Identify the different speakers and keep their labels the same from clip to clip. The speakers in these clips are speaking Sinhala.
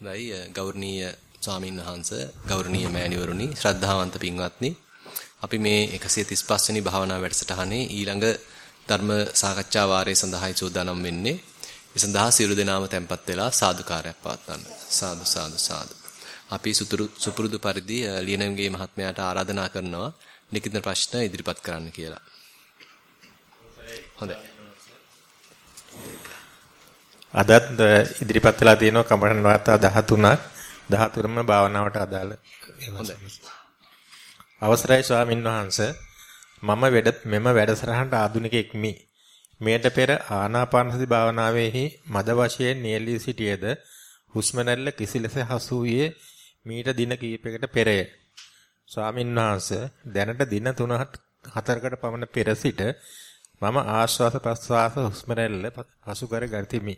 Speaker 1: හොඳයි. ගෞරවනීය ස්වාමින් වහන්සේ ගෞරවනීය මෑණිවරුනි ශ්‍රද්ධාවන්ත පින්වත්නි. අපි මේ 135 වෙනි භාවනා වැඩසටහනේ ඊළඟ ධර්ම සාකච්ඡා වාරයේ සඳහායි සූදානම් වෙන්නේ. ඒ සඳහා සියලු දෙනාම tempත් වෙලා සාදුකාරයක් පවත්වන්න. සාදු සාදු සාදු. අපි සුතුරු සුපුරුදු පරිදි ලියනම්ගේ මහත්මයාට ආරාධනා කරනවා ලිඛිත ප්‍රශ්න ඉදිරිපත් කරන්න කියලා. හොඳයි.
Speaker 2: අදත් ඉදිරිපත් වෙලා තියෙනවා කමරණ වාර්තා 13ක් 13ම භාවනාවට අදාළ. අවසරයි ස්වාමින් වහන්සේ මම වැඩ මෙම වැඩසටහනට ආධුනිකෙක්මි. මෙයට පෙර ආනාපානසති භාවනාවේහි මද වශයෙන් නියැලී සිටියේද හුස්ම රැල්ල කිසිලෙස හසු වූයේ මීට දින කිහිපයකට පෙරය. ස්වාමින් වහන්සේ දැනට දින 3-4කට පමණ පෙර සිට මම ආශ්වාස ප්‍රශ්වාස හුස්ම රැල්ල හසු කර ගතිමි.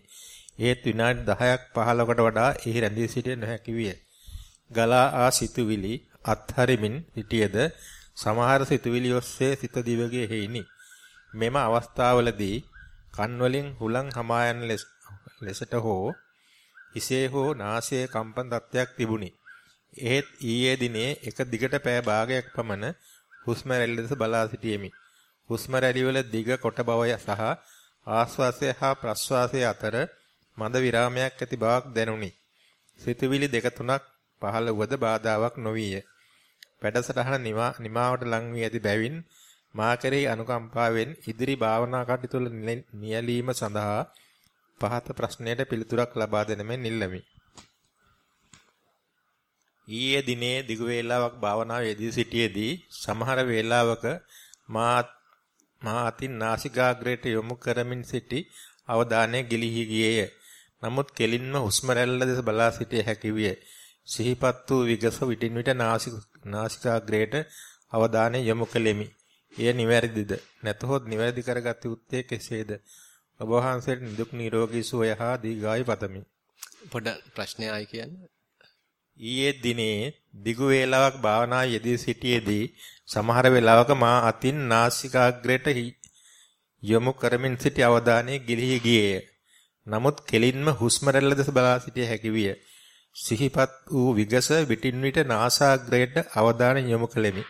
Speaker 2: ඒත් විනාඩි 10ක් 15කට වඩා එහි රැඳී සිටිය නොහැකි විය. ගලා ආ සිතුවිලි අත්හරිමින් සිටියේද සමහර සිතුවිලි ඔස්සේ සිත දිවගේ හේිනි. මෙම අවස්ථාවලදී කන් වලින් හුලං හමා යන ලෙසට හෝ හිසේ හෝ නාසයේ කම්පන තත්ත්වයක් තිබුණි. එහෙත් ඊයේ දිනේ එක දිගට පෑ භාගයක් පමණ හුස්ම රැල්ල දෙස බලා සිටියෙමි. හුස්ම රැලිවල දිග කොට බවය සහ ආශ්වාසය හා ප්‍රශ්වාසය අතර මද විරාමයක් ඇති බවක් දැනුනි. සිතුවිලි දෙක තුනක් පහළ වුවද බාධාවක් නොවිය. වැඩසටහන නිමාවට ලං වී ඇති බැවින් මා කෙරෙහි අනුකම්පාවෙන් ඉදිරි භාවනා කටයුතු නියැලීම සඳහා පහත ප්‍රශ්නයට පිළිතුරක් ලබා දෙන මෙන් ඉල්ලමි. ඊයේ දිනේ දිගු වේලාවක් භාවනාවේ යෙදී සිටියේදී සමහර වේලාවක මා මා අතින් නාසිකාග්‍රයට යොමු කරමින් සිටි අවධානය ගිලිහි ගියේය. නමුත් කෙලින්ම හුස්ම රැල්ල දෙස බලා සිටිය හැකි විය. සිහිපත් වූ විගස විටින් විට නාසිකාග්‍රයට අවධානය යොමු කෙලෙමි. එය නිවැරදිද? නැතහොත් නිවැරදි කරගත යුත්තේ කෙසේද? ඔබ වහන්සේට නිදුක් නිරෝගී සුවය හා දීර්ඝායු පතමි.
Speaker 1: පොඩ ප්‍රශ්නයයි කියන්නේ.
Speaker 2: ඊයේ දිනේ දිගු වේලාවක් භාවනා යෙදී සිටියේදී සමහර වෙලාවක මා අතින් නාසිකාග්‍රයට යොමු කරමින් සිටි අවධානය ගිලිහි ගියේය. නමුත් කෙලින්ම හුස්ම රැල්ල දෙස බලා සිටිය හැකි විය. සිහිපත් වූ විගස විටින් විට නාසාග්‍රයට අවධානය යොමු කළෙමි.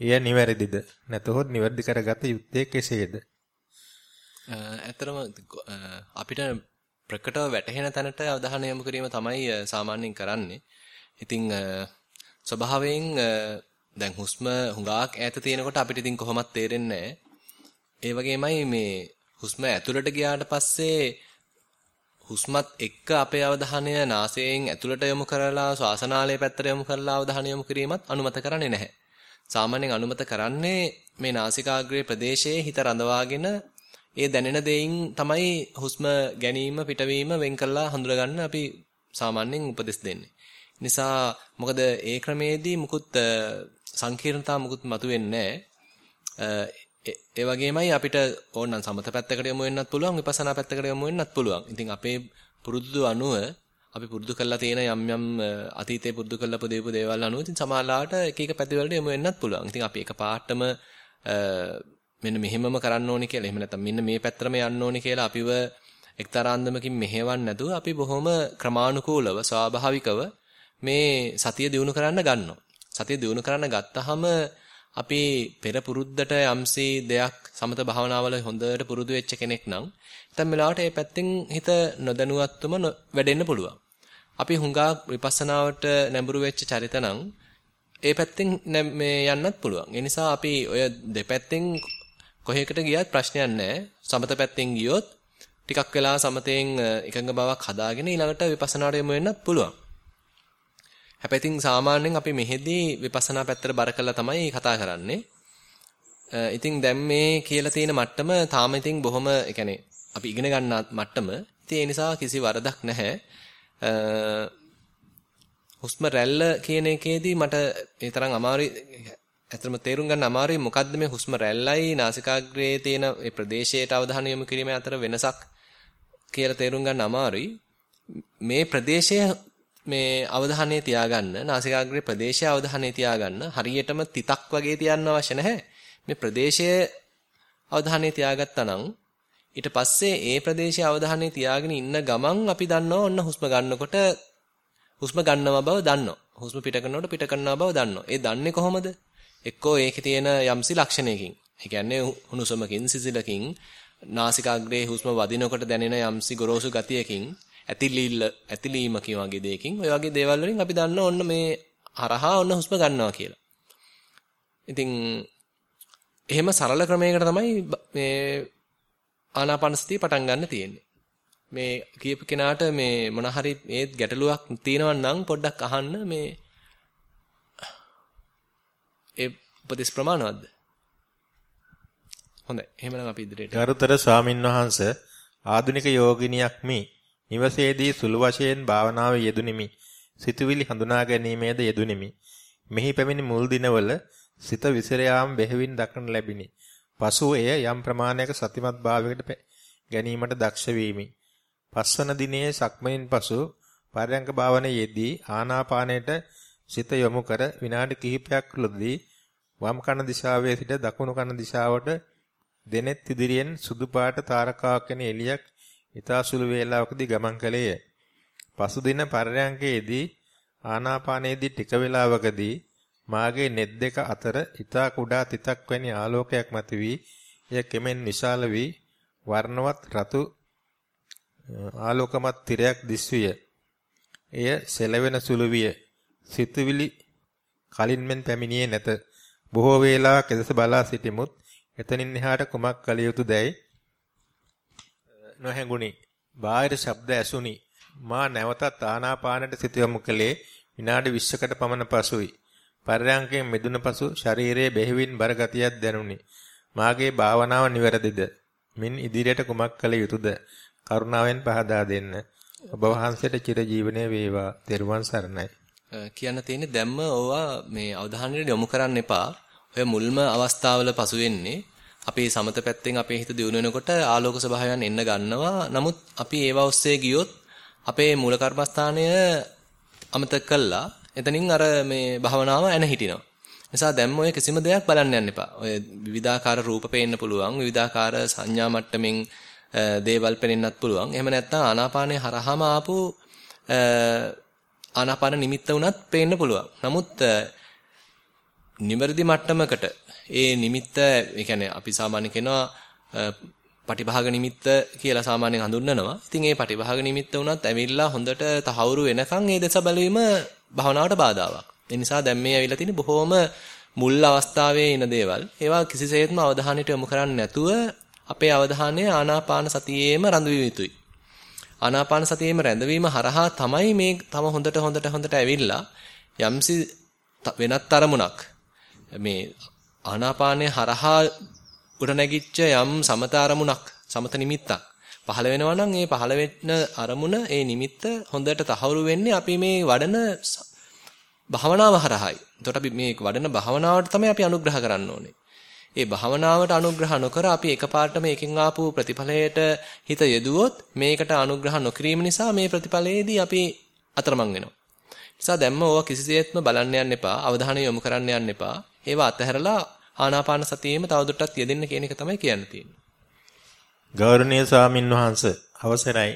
Speaker 2: එය නිවැරදිද? නැතහොත් නිවැරදි කරගත යුත්තේ කෙසේද?
Speaker 1: ඇත්තරම අපිට ප්‍රකටව වැටහෙන තැනට අවධානය යොමු කිරීම තමයි සාමාන්‍යයෙන් කරන්නේ. ඉතින් ස්වභාවයෙන් දැන් හුස්ම හුඟක් ඈත තියෙනකොට අපිට ඉතින් කොහොමත් තේරෙන්නේ ඒ වගේමයි මේ හුස්ම ඇතුළට ගියාට පස්සේ හුස්මත් එක්ක අපේ අවධානය නාසයෙන් ඇතුළට යොමු කරලා ශ්වාසනාලය පැත්තට යොමු කරලා අවධානය යොමු කිරීමත් අනුමත කරන්නේ නැහැ. සාමාන්‍යයෙන් අනුමත කරන්නේ මේ නාසිකාග්‍රේ ප්‍රදේශයේ හිත රඳවාගෙන ඒ දැනෙන දෙයින් තමයි හුස්ම ගැනීම පිටවීම වෙන් කරලා හඳුනගන්න අපි සාමාන්‍යයෙන් උපදෙස් දෙන්නේ. නිසා මොකද ඒ ක්‍රමේදී මුකුත් සංකීර්ණතා මුකුත් මතුවෙන්නේ ඒ වගේමයි අපිට ඕනනම් සමත පැත්තකට යමු වෙන්නත් පුළුවන් විපස්සනා පැත්තකට යමු වෙන්නත් පුළුවන්. ඉතින් අපේ පුරුදු අනුව අපි පුරුදු කරලා තියෙන යම් යම් අතීතේ පුරුදු කරලා පොදේපු දේවල් අනුව ඉතින් සමාලාවට එක එක පැතිවලට යමු වෙන්නත් පුළුවන්. ඉතින් අපි එක පාටම මෙන්න මෙහෙමම කරන්න ඕනේ කියලා එහෙම නැත්නම් මෙන්න මේ පැත්තටම යන්න ඕනේ කියලා අපිව එක්තරා අන්දමකින් මෙහෙවන්න නැතුව අපි බොහොම ක්‍රමානුකූලව ස්වාභාවිකව මේ සතිය දිනු කරන්න ගන්නවා. සතිය දිනු කරන්න ගත්තාම අපි පෙර පුරුද්දට යම්සි දෙයක් සමත භාවනාවල හොඳට පුරුදු වෙච්ච කෙනෙක් නම් නැත්නම් වෙලාවට ඒ පැත්තෙන් හිත නොදැනුවත්වම වැඩෙන්න පුළුවන්. අපි හුඟා විපස්සනාවට නැඹුරු වෙච්ච චරිත නම් ඒ පැත්තෙන් මේ යන්නත් පුළුවන්. ඒ නිසා අපි ඔය දෙපැත්තෙන් කොහෙකට ගියත් ප්‍රශ්නයක් නැහැ. සමත පැත්තෙන් ගියොත් ටිකක් වෙලා සමතෙන් එකඟ බවක් හදාගෙන ඊළඟට විපස්සනාට යමු වෙන්නත් පුළුවන්. හැබැයි ඉතින් සාමාන්‍යයෙන් අපි මෙහෙදී විපස්සනා පැත්තට බර කරලා තමයි කතා කරන්නේ. ඉතින් දැන් මේ කියලා තියෙන මට්ටම තාම ඉතින් බොහොම ඒ කියන්නේ අපි ඉගෙන ගන්න මට්ටම. ඉතින් ඒ නිසා කිසි වරදක් නැහැ. හුස්ම රැල්ල කියන එකේදී මට ඒ තරම් අමාරුයි ඇත්තටම තේරුම් ගන්න අමාරුයි මොකද්ද මේ හුස්ම රැල්ලයි නාසිකාග්‍රයේ තියෙන ඒ ප්‍රදේශයට අවධානය යොමු කිරීම අතර වෙනසක් කියලා තේරුම් ගන්න අමාරුයි. මේ ප්‍රදේශය මේ අවධානය තියාගන්න නාසිකාග්‍රේ ප්‍රදේශය අවධානය තියාගන්න හරියටම තිතක් වගේ තියන්න අවශ්‍ය නැහැ මේ ප්‍රදේශයේ අවධානය තියාගත්තා නම් ඊට පස්සේ ඒ ප්‍රදේශයේ අවධානය තියාගෙන ඉන්න ගමන් අපි දන්නවා ඔන්න හුස්ම ගන්නකොට හුස්ම ගන්නවා බව දන්නවා. හුස්ම පිට කරනකොට පිට කරනවා බව දන්නවා. ඒ දන්නේ කොහොමද? එක්කෝ ඒකේ තියෙන යම්සි ලක්ෂණයකින්. ඒ කියන්නේ හුනුසුමකින් සිසිලකින් නාසිකාග්‍රේ හුස්ම වදිනකොට දැනෙන යම්සි ගොරෝසු ගතියකින් ඇතිලිල්ල ඇතිලීමකින් වගේ දෙයකින් ඔය වගේ දේවල් වලින් අපි දන්න ඔන්න මේ හරහා ඔන්න හුස්ම ගන්නවා කියලා. ඉතින් එහෙම සරල ක්‍රමයකට තමයි මේ ආනාපානසතිය පටන් ගන්න තියෙන්නේ. මේ කියපු කෙනාට මේ මොන හරි මේ ගැටලුවක් තියෙනවා නම් පොඩ්ඩක් අහන්න මේ ඒ උපදෙස් ප්‍රමාණවත්ද? හොඳයි. එහෙමනම් අපි ඉදිරියට.
Speaker 2: ගරුතර ස්වාමින්වහන්ස ආධුනික යෝගිනියක් මේ නිවසේදී සුළු වශයෙන් භාවනාවේ යෙදුනිමි. සිතුවිලි හඳුනා ගැනීමේද යෙදුනිමි. මෙහි පැමිණි මුල් දිනවල සිත විසිර යාම බෙහෙවින් දක්නට ලැබිනි. පසුව එය යම් ප්‍රමාණයක සතිමත් භාවයකට ගැනීමට දක්ෂ වීමි. පස්වන දිනේ සක්මනින් පසු පරයන්ක භාවනයේදී ආනාපානයට සිත යොමු කර විනාඩි කිහිපයක් තුළදී වම් කන දිශාවේ සිට දකුණු කන දිශාවට දෙනෙත් ඉදිරියෙන් සුදු පාට තාරකාවක් වෙන එළියක් ඊතා සුළු වේලාවකදී ගමන් කළේය. පසුදින පරයන්කේදී ආනාපානයේදී ටික වේලාවකදී මාගේ නෙත් දෙක අතර ඊතා කුඩා තිතක් වැනි ආලෝකයක් මතුවී එය කෙමෙන් විශාල වී වර්ණවත් රතු ආලෝකමත් තිරයක් දිස්විය. එය සෙලවෙන සුළු විය. සිතුවිලි කලින් මෙන් පැමිණියේ නැත. බොහෝ වේලාවක් එදෙස බලා සිටිමුත් එතනින් එහාට කුමක් කළ යුතුදැයි නොහැඟුණි. බාහිර ශබ්ද ඇසුණි. මා නැවතත් ආනාපානට සිත යොමු කළේ විනාඩි 20කට පමණ පසුයි. පරයන්කෙන් මෙදුන පසු ශරීරයේ බෙහෙවින් බර ගතියක් දැනුනි. මාගේ භාවනාව නිවැරදිද? මින් ඉදිරියට කුමක් කළ යුතුද? කරුණාවෙන් පහදා දෙන්න. ඔබ වහන්සේට චිර ජීවනයේ වේවා. තෙරුවන් සරණයි.
Speaker 1: කියන්න තියෙන්නේ දැම්ම ඕවා මේ අවධානයට යොමු කරන්න එපා. ඔය මුල්ම අවස්ථාවල පසු වෙන්නේ අපි සමත පැත්තෙන් අපේ හිත දියුණු වෙනකොට ආලෝක ස්වභාවයන් එන්න ගන්නවා. නමුත් අපි ඒවා ඔස්සේ ගියොත් අපේ මූල කර්මස්ථානය අමතක කළා. එතනින් අර මේ භවනාව එන හිටිනවා. නිසා දැන් ඔය කිසිම දෙයක් බලන්න යන්න එපා. ඔය විවිධාකාර රූප පේන්න පුළුවන්, විවිධාකාර සංඥා මට්ටමින් දේවල් පෙනෙන්නත් පුළුවන්. එහෙම නැත්නම් ආනාපානයේ හරහාම ආපු ආනාපාන නිමිත්ත උනත් පේන්න පුළුවන්. නමුත් නිවැරදි මට්ටමකට ඒ නිමිත්ත ඒ කියන්නේ අපි සාමාන්‍ය කියනවා පටිභාග නිමිත්ත කියලා සාමාන්‍යයෙන් හඳුන්වනවා. ඉතින් ඒ පටිභාග නිමිත්ත උනත් ඇවිල්ලා හොඳට තහවුරු වෙනකන් ඒ දෙස බැලීම භවනාවට බාධාවක්. ඒ නිසා දැන් මේ ඇවිල්ලා තියෙන්නේ බොහොම මුල් අවස්ථාවේ ඉන දේවල්. ඒවා කිසිසේත්ම අවධානයට යොමු කරන්නේ නැතුව අපේ අවධානය ආනාපාන සතියේම රඳවිය යුතුයි. ආනාපාන සතියේම රැඳවීම හරහා තමයි මේ තම හොඳට හොඳට හොඳට ඇවිල්ලා යම්සි වෙනත් අරමුණක් මේ ආනාපානය හරහා උඩ නැගිච්ච යම් සමත අරමුණක් සමත නිමිත්තක් පහළ වෙනවා නම් ඒ පහළ වෙන අරමුණ ඒ නිමිත්ත හොඳට තහවුරු වෙන්නේ අපි මේ වඩන භාවනාව හරහායි. එතකොට අපි මේ වඩන භාවනාවට තමයි අපි අනුග්‍රහ කරන්න ඕනේ. ඒ භාවනාවට අනුග්‍රහ නොකර අපි එකපාරට මේකෙන් ආපු ප්‍රතිඵලයට හිත යෙදුවොත් මේකට අනුග්‍රහ නොකිරීම නිසා මේ ප්‍රතිඵලයේදී අපි අතරමං වෙනවා. නිසා දැම්ම ඕවා කිසිසේත්ම බලන්න යන්න එපා, අවධානය යොමු කරන්න යන්න එපා. ඒවා අතහැරලා ආනාපාන සතියෙම තවදුරටත් යෙදෙන්න කියන එක තමයි කියන්න තියෙන්නේ.
Speaker 2: ගෞරවනීය ස්වාමින් වහන්සේ අවසරයි.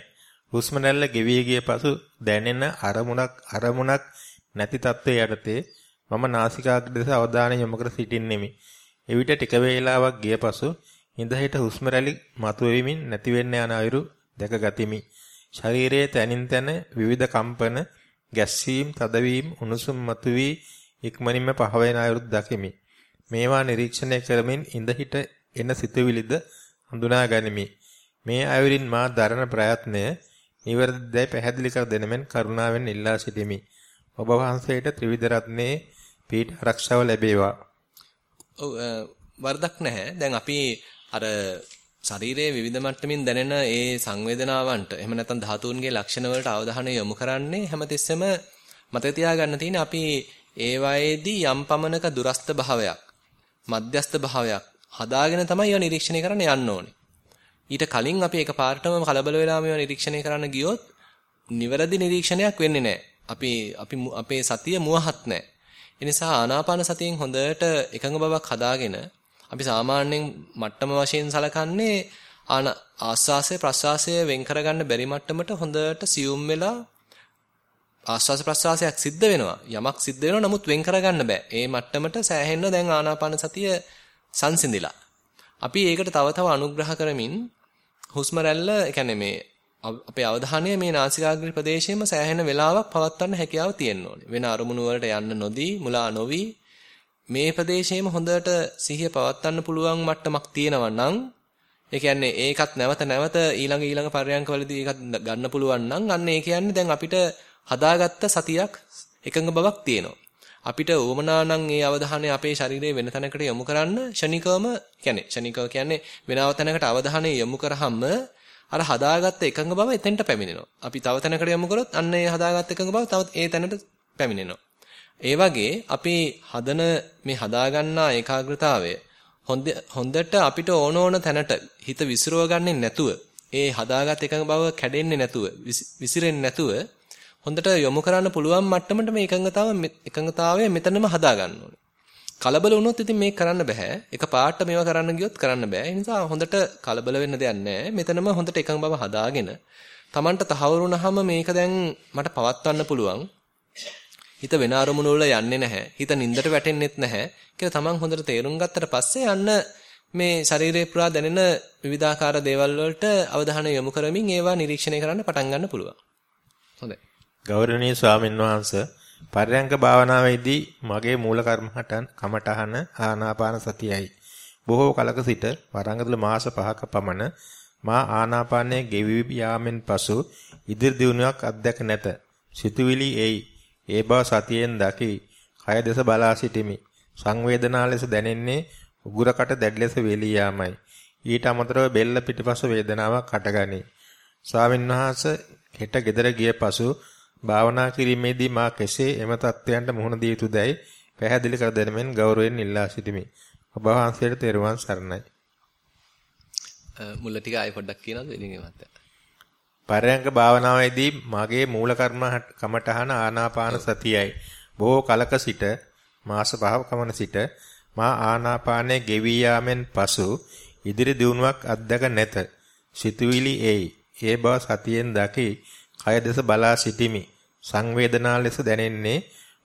Speaker 2: හුස්ම රැල්ල ගෙවී ගිය පසු දැනෙන අරමුණක් අරමුණක් නැති තත්ත්වයේ යටතේ මම නාසිකාග්‍ර දෙස අවධානය යොමු කර සිටින්නෙමි. එවිට ටික වේලාවක් ගිය පසු ඉඳහිට හුස්ම රැලි මතුවෙමින් නැති වෙන්න යන අයුරු දැක ගතිමි. ශරීරයේ තනින් තන විවිධ කම්පන, ගැස්සීම්, තදවීම, උණුසුම් මතුවී ඉක්මනින්ම පහවෙන අයුරුත් දකිමි. මේවා නිරීක්ෂණය කරමින් ඉඳහිට එන සිතුවිලිද හඳුනා ගනිමි. මේ අයුරින් මා දරන ප්‍රයත්නය නිවැරදිදයි පැහැදිලි කර දෙනමෙන් කරුණාවෙන් ඉල්ලා සිටිමි. ඔබ වහන්සේට ත්‍රිවිධ රත්නයේ පීඨ ආරක්ෂාව ලැබේවා.
Speaker 1: ඔව් වරදක් නැහැ. දැන් අපි අර ශරීරයේ විවිධ මට්ටමින් දැනෙන ඒ සංවේදනාවන්ට එහෙම නැත්නම් ධාතුන්ගේ ලක්ෂණ වලට අවධානය යොමු කරන්නේ හැමතිස්සෙම මතක තියාගන්න තියෙන්නේ අපි ඒ වයේදී යම් පමණක දුරස්ත භාවයක් මධ්‍යස්ත භාවයක් හදාගෙන තමයි ඒවා නිරීක්ෂණය කරන්න යන්න ඕනේ. ඊට කලින් අපි එකපාරටම කලබල වෙලා මේවා නිරීක්ෂණය කරන්න ගියොත් නිවැරදි නිරීක්ෂණයක් වෙන්නේ නැහැ. අපි අපි අපේ සතිය මුවහත් නැහැ. ඒ නිසා ආනාපාන සතියෙන් හොඳට එකඟ බවක් හදාගෙන අපි සාමාන්‍යයෙන් මට්ටම වශයෙන් සලකන්නේ ආන ආස්වාසය ප්‍රස්වාසය වෙන් කරගන්න බැරි මට්ටමට හොඳට සියුම් වෙලා ආස්වාස ප්‍රස්වාසයක් සිද්ධ වෙනවා. යමක් සිද්ධ වෙනවා නමුත් වෙන් කරගන්න බෑ. ඒ මට්ටමට සෑහෙන්න දැන් ආනාපාන සතිය සංසිඳිලා. අපි ඒකට තව තව අනුග්‍රහ කරමින් හුස්ම රැල්ල කියන්නේ මේ අපේ අවධානය මේ නාසිකාග්‍රේ ප්‍රදේශයේම සෑහෙන වෙලාවක් පවත්වන්න හැකියාව තියෙන්න ඕනේ. වෙන අරමුණු වලට යන්න නොදී, මුලා නොවි මේ ප්‍රදේශයේම හොඳට සිහිය පවත්වන්න පුළුවන් මට්ටමක් තියෙනවා නම් ඒ කියන්නේ ඒකත් නැවත නැවත ඊළඟ ඊළඟ පරයන්කවලදී ඒකත් ගන්න පුළුවන් නම් අන්න ඒ කියන්නේ දැන් අපිට හදාගත්ත සතියක් එකඟ බවක් තියෙනවා. අපිට ඕමනා නම් ඒ අවධානය අපේ ශරීරයේ වෙන තැනකට යොමු කරන්න ෂණිකවම කියන්නේ ෂණිකව කියන්නේ වෙනව තැනකට අවධානය යොමු කරාම අර හදාගත්ත එකඟ බව එතෙන්ට පැමිණෙනවා. අපි තව තැනකට යොමු කරොත් අන්න ඒ හදාගත්ත එකඟ බව තවත් ඒ තැනට පැමිණෙනවා. ඒ වගේ අපි හදන මේ හදාගන්නා ඒකාග්‍රතාවය හොඳට අපිට ඕන ඕන තැනට හිත විසිරව ගන්නෙ නැතුව ඒ හදාගත් එකඟ බව කැඩෙන්නේ නැතුව විසිරෙන්නේ නැතුව හොඳට යොමු කරන්න පුළුවන් මට්ටමට මේ එකඟතාව එකඟතාවය මෙතනම හදා ගන්න ඕනේ. කලබල වුණොත් ඉතින් මේක කරන්න බෑ. එක පාට මේවා කරන්න ගියොත් කරන්න බෑ. ඒ නිසා හොඳට කලබල වෙන්න දෙයක් නැහැ. මෙතනම හොඳට එකඟ බව හදාගෙන Tamanට තහවුරුනහම මේක දැන් මට පවත්වන්න පුළුවන්. හිත වෙන අරමුණු වල යන්නේ නැහැ. හිත නින්දට වැටෙන්නෙත් නැහැ. කියලා Taman හොඳට තේරුම් ගත්තට පස්සේ යන්න මේ ශරීරේ පුරා දැනෙන විවිධාකාර දේවල් වලට අවධානය යොමු කරමින් ඒවා නිරීක්ෂණය කරන්න පටන් ගන්න පුළුවන්. හොඳයි.
Speaker 2: ගෞරවනීය ස්වාමීන් වහන්සේ පර්යංක භාවනාවේදී මගේ මූල කර්මහටන් කමඨහන ආනාපාන සතියයි. බොහෝ කලක සිට වරංගතුල මාස 5ක පමණ මා ආනාපානයේ ගෙවි යාමෙන් පසු ඉදිරි දියුණුවක් අත්දැක නැත. සිතුවිලි එයි. ඒ බව සතියෙන් දකි. කය දෙස බලා සිටිමි. සංවේදනා ලෙස දැනෙන්නේ උගුරකට දැඩි ලෙස වේලී යාමයි. ඊට අමතරව බෙල්ල පිටිපස වේදනාවක් හටගනී. ස්වාමින්වහන්සේ හෙට ගෙදර ගිය පසු භාවනා කිරීමේදී මා කෙසේ එම தත්වයන්ට මුහුණ දිය යුතුදයි පැහැදිලි කර දෙනමින් ගෞරවයෙන් ඉල්ලා සිටිමි. ඔබ වහන්සේට තෙරුවන් සරණයි.
Speaker 1: මුල ටික ආයෙ පොඩ්ඩක් කියනවද ඉතින් එමත්.
Speaker 2: පරයන්ක භාවනාවේදී මාගේ මූල කර්ම කමඨහන ආනාපාන සතියයි. බොහෝ කලක සිට මාස 5ක පමණ සිට මා ආනාපානයේ ගෙවි යාමෙන් පසු ඉදිරි දියුණුවක් අත්දක නැත. සිතුවිලි එයි. ඒ බව සතියෙන් දකි. කය දෙස බලා සිටිමි. සංවේදනා ලෙස දැනෙන්නේ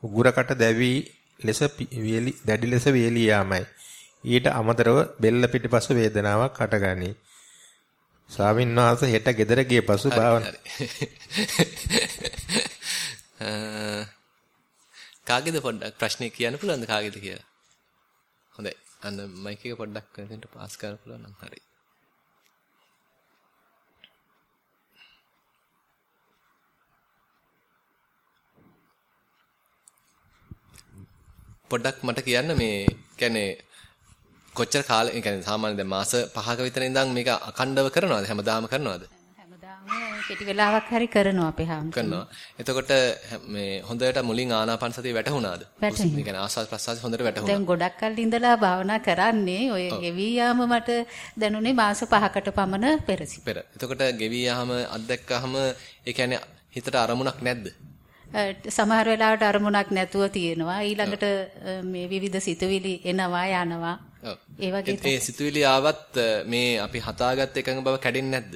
Speaker 2: උගුරකට දැවි ලෙස වේලි දැඩි ලෙස වේලී යාමයි. ඊට අමතරව බෙල්ල පිටිපස වේදනාවක් හටගනී. ස්වාමීන් වහන්සේ හෙට ගෙදර ගිය පසු භාවනා
Speaker 1: කාගේද පොඩ්ඩක් ප්‍රශ්නේ කියන්න පුළුවන්ද කාගේද කියලා? හොඳයි. අන්න මයික් එක පොඩ්ඩක් එතනට පාස් කරන්න පුළුවන් නම් හරියි. පොඩ්ඩක් මට කියන්න මේ කියන්නේ කොච්චර කාලෙ කියන්නේ සාමාන්‍ය දැන් මාස 5ක විතර ඉඳන් මේක අඛණ්ඩව කරනවද? හැමදාම කරනවද?
Speaker 3: හැමදාම කෙටි වෙලාවක් හරි කරනවා අපේ
Speaker 1: කරනවා. එතකොට මේ හොඳට මුලින් ආනාපාන සතිය වැටහුණාද? ඒ කියන්නේ ආස්වාද ප්‍රසආස හොඳට වැටහුණා.
Speaker 3: දැන් ගොඩක් කල් ඉඳලා භාවනා කරන්නේ ඔය ගෙවි යාම මට දැනුනේ මාස 5කට පමණ පෙරසි
Speaker 1: පෙර. එතකොට ගෙවි යාම අත්දැක්කහම ඒ කියන්නේ හිතට අරමුණක් නැද්ද
Speaker 3: සමහර වෙලාවට අරමුණක් නැතුව තියෙනවා. ඊළඟට මේ විවිධ සිතුවිලි එනවා යනවා.
Speaker 1: ඒ වගේ ඒ සිතුවිලි ආවත් මේ අපි හදාගත්ත එකඟ බව කැඩෙන්නේ නැද්ද?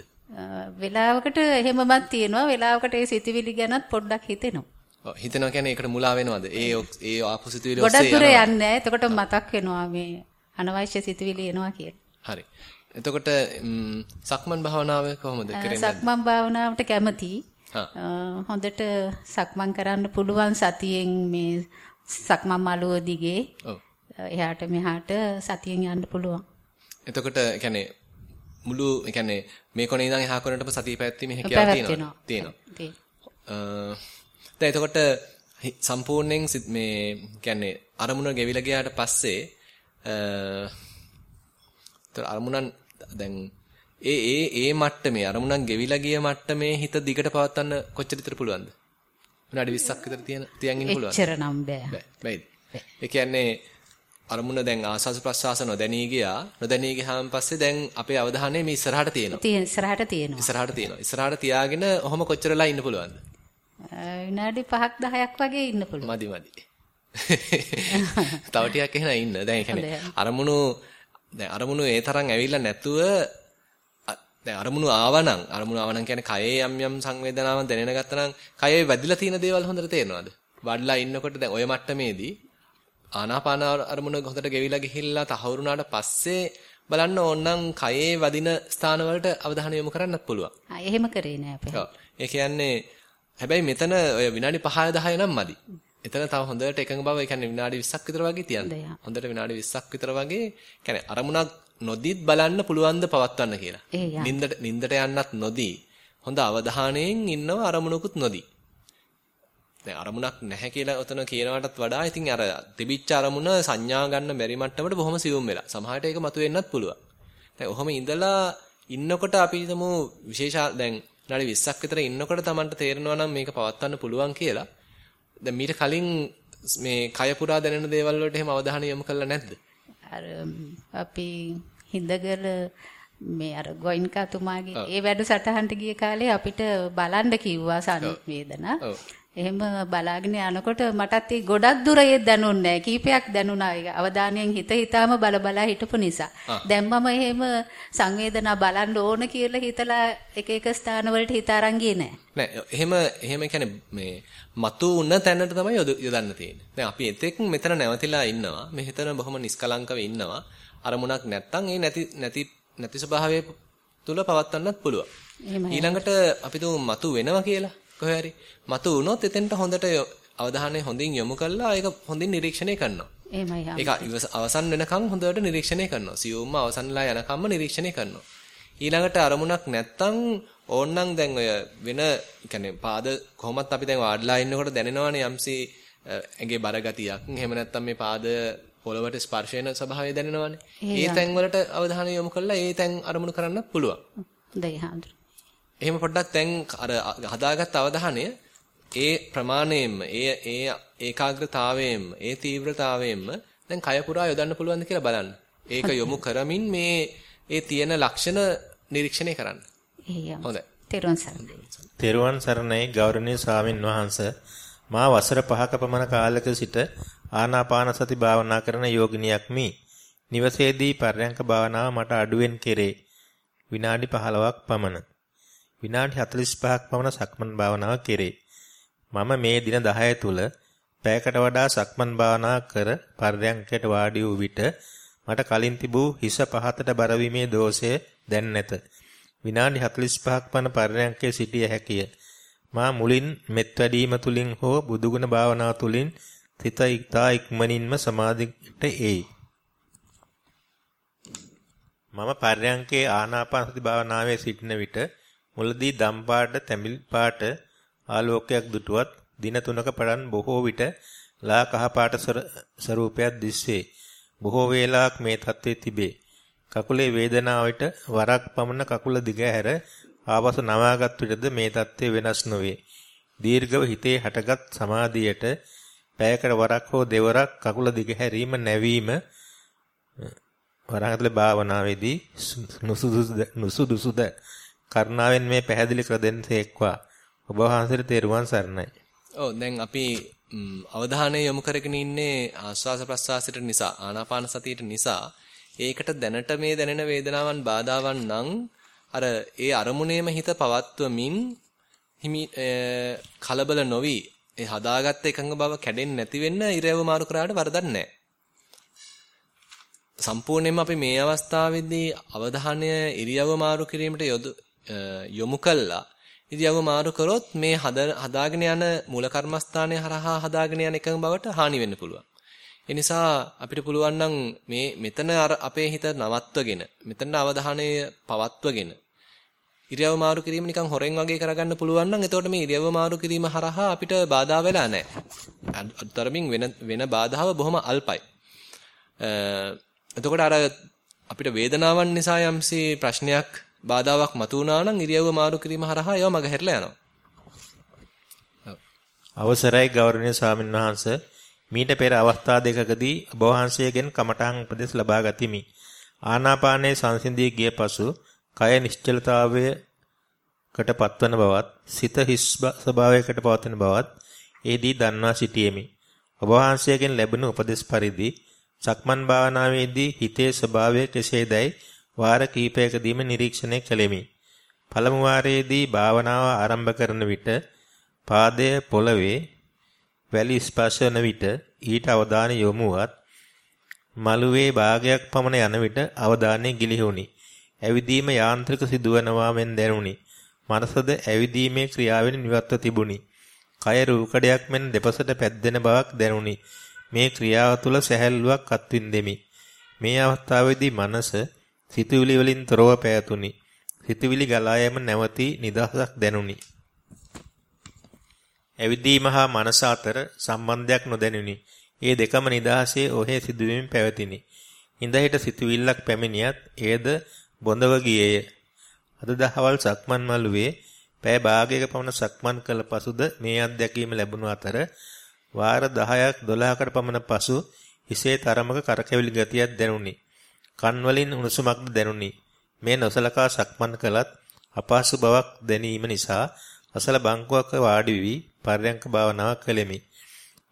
Speaker 3: වෙලාවකට එහෙමමත් තියෙනවා. වෙලාවකට ඒ සිතුවිලි ගැනත් පොඩ්ඩක් හිතෙනවා.
Speaker 1: ඔව් හිතනවා කියන්නේ ඒකට මුලා වෙනවද? ඒ ඒ ආපු සිතුවිලි
Speaker 3: ඔස්සේ ගොඩක් දුර යන්නේ නැහැ. එතකොට මතක් වෙනවා මේ අනවශ්‍ය සිතුවිලි එනවා කියලා.
Speaker 1: හරි. එතකොට සක්මන් භාවනාව කොහොමද කරන්නේ?
Speaker 3: සක්මන් භාවනාවට කැමතියි. හොඳට සක්මන් කරන්න පුළුවන් සතියෙන් මේ සක්මන් මළුව දිගේ එහාට මෙහාට සතියෙන් යන්න පුළුවන්.
Speaker 1: එතකොට يعني මුළු يعني මේ කොනේ ඉඳන් එහා කොනටම සතිය පැවැත්වීමේ හැකියාව තියෙනවා. තියෙනවා. දැන් එතකොට සම්පූර්ණයෙන් මේ يعني අරමුණ ගෙවිලා ගියාට පස්සේ අ අරමුණන් දැන් ඒ ඒ ඒ මට්ටමේ අරමුණක් ගෙවිලා ගිය මට්ටමේ හිත දිගට පවත්වන්න කොච්චර විතර පුළුවන්ද? විනාඩි 20ක් විතර තියන තියන් ඉන්න පුළුවන්ද?
Speaker 3: එච්චර නම් බෑ.
Speaker 1: බෑයිද? ඒ කියන්නේ අරමුණ දැන් ආසස් ප්‍රසවාස නොදැනී ගියා. නොදැනී ගියාන් පස්සේ දැන් අපේ අවධානය මේ ඉස්සරහට තියෙනවා.
Speaker 3: තියෙන ඉස්සරහට තියෙනවා.
Speaker 1: ඉස්සරහට තියෙනවා. ඉස්සරහට තියාගෙන ඔහොම කොච්චරලා ඉන්න පුළුවන්ද?
Speaker 3: විනාඩි 5ක් 10ක් වගේ ඉන්න පුළුවන්.
Speaker 1: මදි මදි. තව ටිකක් එහෙනම් ඉන්න. දැන් ඒ කියන්නේ අරමුණු දැන් අරමුණු ඒ තරම් ඇවිල්ලා නැතුව දැන් අරමුණු ආවනම් අරමුණු ආවනම් කියන්නේ කයේ යම් යම් සංවේදනාවන් දැනෙන ගත්තනම් කයේ වැදිලා තියෙන දේවල් හොඳට තේරෙනවද? වඩලා ඉන්නකොට දැන් ඔය මට්ටමේදී ආනාපාන අරමුණ හොඳට ගෙවිලා ගිහිල්ලා තහවුරුනාට පස්සේ බලන්න ඕනනම් කයේ වදින ස්ථාන වලට අවධානය යොමු කරන්නත් පුළුවන්.
Speaker 3: ආ එහෙම කරේ නෑ අපි.
Speaker 1: ඔව්. ඒ කියන්නේ හැබැයි මෙතන ඔය විනාඩි 5 10 නම් මදි. එතන තව හොඳට එකඟ බව ඒ කියන්නේ විනාඩි 20ක් විතර වගේ තියන්න. හොඳට විනාඩි 20ක් විතර වගේ කියන්නේ අරමුණක් නොදීත් බලන්න පුළුවන් ද පවත්වන්න කියලා. නින්දට නින්දට යන්නත් නොදී හොඳ අවධානයෙන් ඉන්නව අරමුණකුත් නොදී. දැන් අරමුණක් නැහැ කියලා ඔතන කියනවටත් වඩා ඉතින් අර තිබිච්ච අරමුණ සංඥා ගන්න බැරි මට්ටමට බොහොම සියුම් වෙලා. සමහරට ඒක මතුවෙන්නත් පුළුවන්. දැන් ඔහොම ඉඳලා ඉන්නකොට අපි හිතමු විශේෂ දැන් විනාඩි 20ක් විතර ඉන්නකොට Tamanට තේරෙනවා නම් මේක පවත්වන්න පුළුවන් කියලා. දැන් මීට කලින් මේ කය පුරා දැනෙන දේවල් වලට එහෙම අවධානය යොමු කළා නැද්ද?
Speaker 3: අර අපි හිඳගල මේ අර ගෝයින්කාතුමාගේ ඒ වැඩසටහනට ගිය කාලේ අපිට බලන්න කිව්වා සංවේදනා. එහෙම බලාගෙන යනකොට මටත් ඒ ගොඩක් දුර ඒ දැනුන්නේ. කීපයක් දැනුණා. ඒක අවධානයෙන් හිත හිතාම බල බලා හිටපු නිසා. දැන් මම එහෙම සංවේදනා බලන්න ඕන කියලා හිතලා එක එක ස්ථාන වලට හිත අරන් ගියේ නැහැ.
Speaker 1: නෑ එහෙම එහෙම කියන්නේ මේ මතු උන තැනට තමයි යොදන්න තියෙන්නේ. දැන් අපි එතෙක් මෙතන නැවතිලා ඉන්නවා. මෙහෙතන බොහොම නිස්කලංකව ඉන්නවා. අරමුණක් නැත්තම් ඒ නැති නැති නැති ස්වභාවය තුල පවත්වන්නත් පුළුවන්. ඊළඟට අපි තුමු මතු වෙනවා කියලා. කොහේ හරි මතු වුණොත් එතෙන්ට හොඳට අවධානය හොඳින් යොමු කරලා ඒක හොඳින් නිරීක්ෂණය කරනවා.
Speaker 3: එහෙමයි.
Speaker 1: ඒක අවසන් වෙනකන් හොඳට නිරීක්ෂණය කරනවා. සියුම්ම අවසන්ලා යනකම්ම නිරීක්ෂණය කරනවා. ඊළඟට අරමුණක් නැත්තම් ඕන්නම් දැන් ඔය වෙන يعني පාද කොහොමත් අපි දැන් වාඩිලා ඉන්නකොට දැනෙනවනේ යම්සි ඇඟේ බර ගතියක්. එහෙම නැත්තම් මේ පාද පොළවට ස්පර්ශ වෙන ස්වභාවය දැනෙනවනේ. ඒ තැන් වලට අවධානය යොමු කරලා ඒ තැන් අරමුණු කරන්නත් පුළුවන්.
Speaker 3: හොඳයි හාමුදුර.
Speaker 1: එහෙම පොඩ්ඩක් දැන් අර හදාගත්ත අවධානය ඒ ප්‍රමාණයෙන්ම ඒ ඒ ඒකාග්‍රතාවයෙන්ම ඒ තීව්‍රතාවයෙන්ම දැන් කය පුරා යොදන්න පුළුවන්ද කියලා බලන්න. ඒක යොමු කරමින් මේ ඒ තියෙන ලක්ෂණ නිරීක්ෂණය කරන්න.
Speaker 3: හොඳයි. තෙරුවන් සරණයි.
Speaker 2: තෙරුවන් සරණයි ගෞරවනීය ස්වාමින් වහන්සේ මා වසර 5ක පමණ කාලයක සිට ආනාපාන සති භාවනා කරන යෝගිනියක් මි. නිවසේදී පර්යංක භාවනාව මට අඩුවෙන් කෙරේ. විනාඩි 15ක් පමණ. විනාඩි 45ක් පමණ සක්මන් භාවනාව කෙරේ. මම මේ දින 10 තුල පැයකට වඩා සක්මන් භාවනා කර පර්යංකයට වාඩි වූ විට මට කලින් තිබූ හිස පහතට බර වීමේ දෝෂය දැන් නැත. විනාඩි 45ක් පමණ පර්යංකයේ සිටිය හැකිය. මා මුලින් මෙත් වැඩීම තුලින් හෝ බුදුගුණ භාවනාව තුලින් සිත ඉක්තා ඉක්මනින්ම සමාධියට එයි. මම පර්යංකේ ආනාපාන සති භාවනාවේ සිටින විට මුලදී දම් පාට තැඹිලි පාට ආලෝකයක් දුටුවත් දින තුනක පටන් බොහෝ විට ලා කහ පාට ස්වරූපයක් දිස්වේ. බොහෝ වේලාවක් මේ තත්ත්වයේ තිබේ. කකුලේ වේදනාවට වරක් පමණ කකුල දිගහැර ආපසු නවාගත් විටද මේ தත්ත්වය වෙනස් නොවේ. දීර්ඝව හිතේ හටගත් සමාධියට පැයකට වරක් හෝ දෙවරක් කකුල දිගහැරීම නැවීම වරහතුල භාවනාවේදී නුසුදුසුද කරුණාවෙන් මේ පැහැදිලි කර දෙන්නේක්වා ඔබ වහන්සේට තෙරුවන් සරණයි.
Speaker 1: ඔව් දැන් අපි අවධානය යොමු කරගෙන ඉන්නේ ආස්වාස ප්‍රස්වාසයට නිසා ආනාපාන සතියට නිසා ඒකට දැනට මේ දැනෙන වේදනාවන් බාධාවන් නම් අර ඒ අරමුණේම හිත පවත්වමින් හිමි කලබල නොවි ඒ හදාගත්ත එකඟ බව කැඩෙන්නේ නැති වෙන්න ඉරයව මාරු කරාට වරදක් නැහැ. සම්පූර්ණයෙන්ම අපි මේ අවස්ථාවේදී අවධානය ඉරියව මාරු කිරීමට යොමු කළා. ඉරියව මාරු කරොත් මේ හදාගෙන යන මූල කර්මස්ථානයේ හරහා හදාගෙන යන එකඟ බවට හානි වෙන්න පුළුවන්. ඒ නිසා අපිට පුළුවන් නම් මේ මෙතන අර අපේ හිත නවත්වගෙන මෙතන අවධානය පවත්වගෙන ඉරියව් මාරු කිරීම නිකන් හොරෙන් වගේ කරගන්න පුළුවන් නම් එතකොට මේ ඉරියව් මාරු කිරීම හරහා අපිට බාධා වෙලා නැහැ. අතරමින් වෙන වෙන බාධාව බොහොම අල්පයි. එතකොට අර අපිට වේදනාවන් නිසා යම්සි ප්‍රශ්නයක් බාධාවක් මතු වුණා නම් ඉරියව්ව මාරු කිරීම හරහා ඒවා මගහැරලා යනවා.
Speaker 2: අවසරයි ගෞරවනීය ස්වාමීන් වහන්ස මීට පෙර අවස්ථා දෙකකදී ඔබ වහන්සේගෙන් කමඨාන් උපදෙස් ලබා ගතිමි. ආනාපානයේ සංසිඳී ගිය පසු කය නිශ්චලතාවයකට පත්වන බවත් සිත හිස් ස්වභාවයකට පවතින බවත් ඒදී දන්වා සිටියෙමි. ඔබ වහන්සේගෙන් ලැබුණු උපදෙස් පරිදි සක්මන් භාවනාවේදී හිතේ ස්වභාවය කෙසේදයි වාර කිහිපයකදීම නිරීක්ෂණය කළෙමි. පළමු වාරයේදී භාවනාව ආරම්භ කරන විට පාදය පොළවේ වැලි ස්පර්ශ වන විට ඊට අවධානය යොමුවත් මළුවේ භාගයක් පමණ යන විට අවධානය ගිලිහුණි. ඇවිදීම යාන්ත්‍රික සිදුවනවා මෙන් දැනුනි. මනසද ඇවිදීමේ ක්‍රියාවෙන් නිවත්ව තිබුණි. කය රූකඩයක් මෙන් දෙපසට පැද්දෙන බවක් දැනුනි. මේ ක්‍රියාව තුළ සැහැල්ලුවක් අත්විඳෙමි. මේ අවස්ථාවේදී මනස සිතුවිලි වලින් තොරව පැවතුනි. සිතුවිලි ගලා යෑම නැවතී නිදහසක් දැනුනි. ඇවිදීම හා මනස අතර සම්බන්ධයක් නොදැනුනි. ඒ දෙකම නිදහසේ ඔහේ සිදුවීමෙන් පැවතිනි. ඉඳහිට සිතුවිල්ලක් පැමිණියත් එයද බොඳව ගියේය. අද දහවල් සක්මන් මළුවේ පෑ භාගයක පමණ සක්මන් කළ පසුද මේ අත්දැකීම ලැබුණු අතර වාර 10ක් 12කට පමණ පසු හිසේ තරමක කරකැවිලි ගතියක් දැනුනි. කන් වලින් උණුසුමක්ද දැනුනි. මේ නොසලකා සක්මන් කළත් අපහසු බවක් දැනීම නිසා අසල බංකුවක වාඩි වී පර්යංක භාවනාවක් කළෙමි.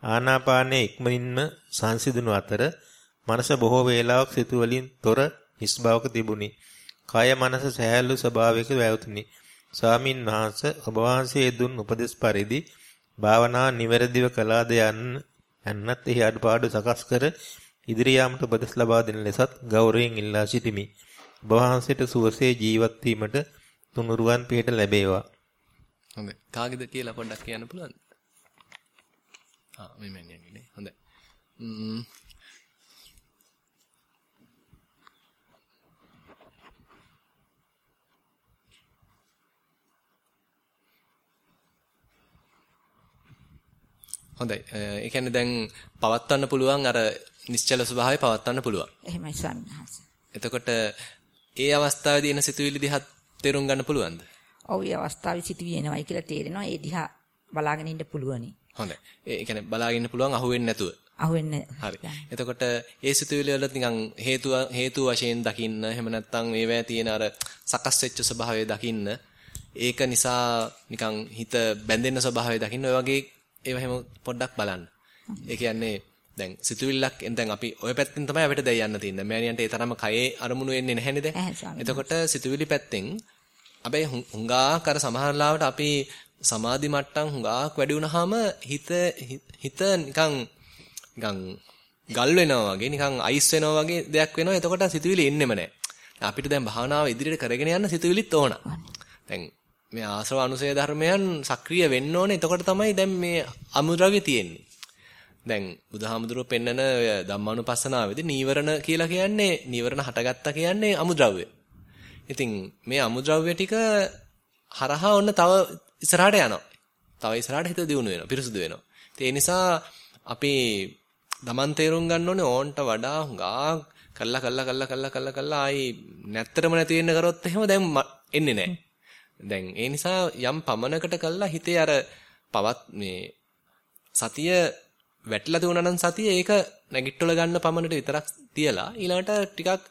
Speaker 2: ආනාපානයේ ඉක්මනින්ම සංසිඳුණු අතර මනස බොහෝ වේලාවක් සිතුවලින් තොර හිස් බවක තිබුණි. කය මනස සහැල්ලු ස්වභාවයක වැවතුනි. ස්වාමින් වහන්සේ ඔබ වහන්සේ දුන් උපදෙස් පරිදි භාවනා නිවැරදිව කළාද යන්න යන්නත් එහි අඩපාඩු සකස් කර ඉදිරි යාමට උපදෙස් ලබා දෙන ලෙසත් ගෞරවයෙන් ඉල්ලා සිටිමි. ඔබ වහන්සේට සුවසේ ජීවත් වීමට තුනුරුවන් පිට ලැබේවා.
Speaker 1: හොඳයි. කාගේද කියලා පොඩ්ඩක් කියන්න පුළුවන්ද? ආ මේ මෑණියන්ගේ නේ. හොඳයි. ම්ම් හොඳයි. ඒ කියන්නේ දැන් පවත්වන්න පුළුවන් අර නිශ්චල ස්වභාවය පවත්වන්න පුළුවන්.
Speaker 4: එහෙමයි ස්වාමීන් වහන්සේ.
Speaker 1: එතකොට ඒ අවස්ථාවේදී එන සිතුවිලි දිහා තේරුම් ගන්න පුළුවන්ද?
Speaker 4: ඔව් ඒ අවස්ථාවේ සිටුවේ එනවයි කියලා තේරෙනවා. ඒ දිහා බලාගෙන ඉන්න පුළුවනි.
Speaker 1: හොඳයි. ඒ කියන්නේ බලාගෙන ඉන්න පුළුවන් අහුවෙන්නේ නැතුව.
Speaker 4: අහුවෙන්නේ.
Speaker 1: හරි. එතකොට ඒ සිතුවිලි වල නිකන් හේතු හේතු වශයෙන් දකින්න එහෙම නැත්නම් ඒවැය තියෙන අර සකස් වෙච්ච ස්වභාවය දකින්න ඒක නිසා නිකන් හිත බැඳෙන ස්වභාවය දකින්න ඔය වගේ ඒව හැම පොඩ්ඩක් බලන්න. ඒ කියන්නේ දැන් සිතුවිල්ලක් දැන් අපි ওই පැත්තෙන් තමයි අපිට දැන් යන්න තියෙන්නේ. මෑණියන්ට ඒ තරම කයේ අරමුණු වෙන්නේ නැහැනේ දැන්. එතකොට සිතුවිලි පැත්තෙන් හැබැයි හුඟාක් අර සමහර ලාවට අපි සමාධි මට්ටම් හුඟාක් වැඩි වුණාම හිත හිත නිකන් නිකන් ගල් වෙනවා වගේ නිකන් අයිස් වෙනවා වගේ දෙයක් වෙනවා. එතකොට සිතුවිලි එන්නෙම නැහැ. අපිට දැන් භාවනාව ඉදිරියට කරගෙන යන්න සිතුවිලිත් ඕන. දැන් මේ ආශ්‍රව අනුසය ධර්මයන් සක්‍රිය වෙන්න ඕනේ. එතකොට තමයි දැන් මේ අමුද්‍රව්‍ය තියෙන්නේ. දැන් බුදුහාමුදුරුවෝ පෙන්නන ධම්මානුපස්සනාවේදී නීවරණ කියලා කියන්නේ නීවරණ හටගත්තා කියන්නේ අමුද්‍රව්‍ය. ඉතින් මේ අමුද්‍රව්‍ය ටික හරහා ඔන්න තව ඉස්සරහට යනවා. තව ඉස්සරහට හිත දියුණු වෙනවා, පිරිසුදු වෙනවා. ඒ නිසා අපි දමන් තේරුම් ගන්න ඕනේ ඕන්ට වඩා හුඟා කල්ලා කල්ලා කල්ලා කල්ලා කල්ලා කල්ලා ආයි නැත්තරම නැති වෙන්න කරොත් එහෙම දැන් එන්නේ නැහැ. දැන් ඒ නිසා යම් පමනකට කළා හිතේ අර පවත් මේ සතිය වැටලා තියුණා නම් සතිය ඒක නැගිට්ටොල ගන්න පමනට විතරක් තියලා ඊළඟට ටිකක්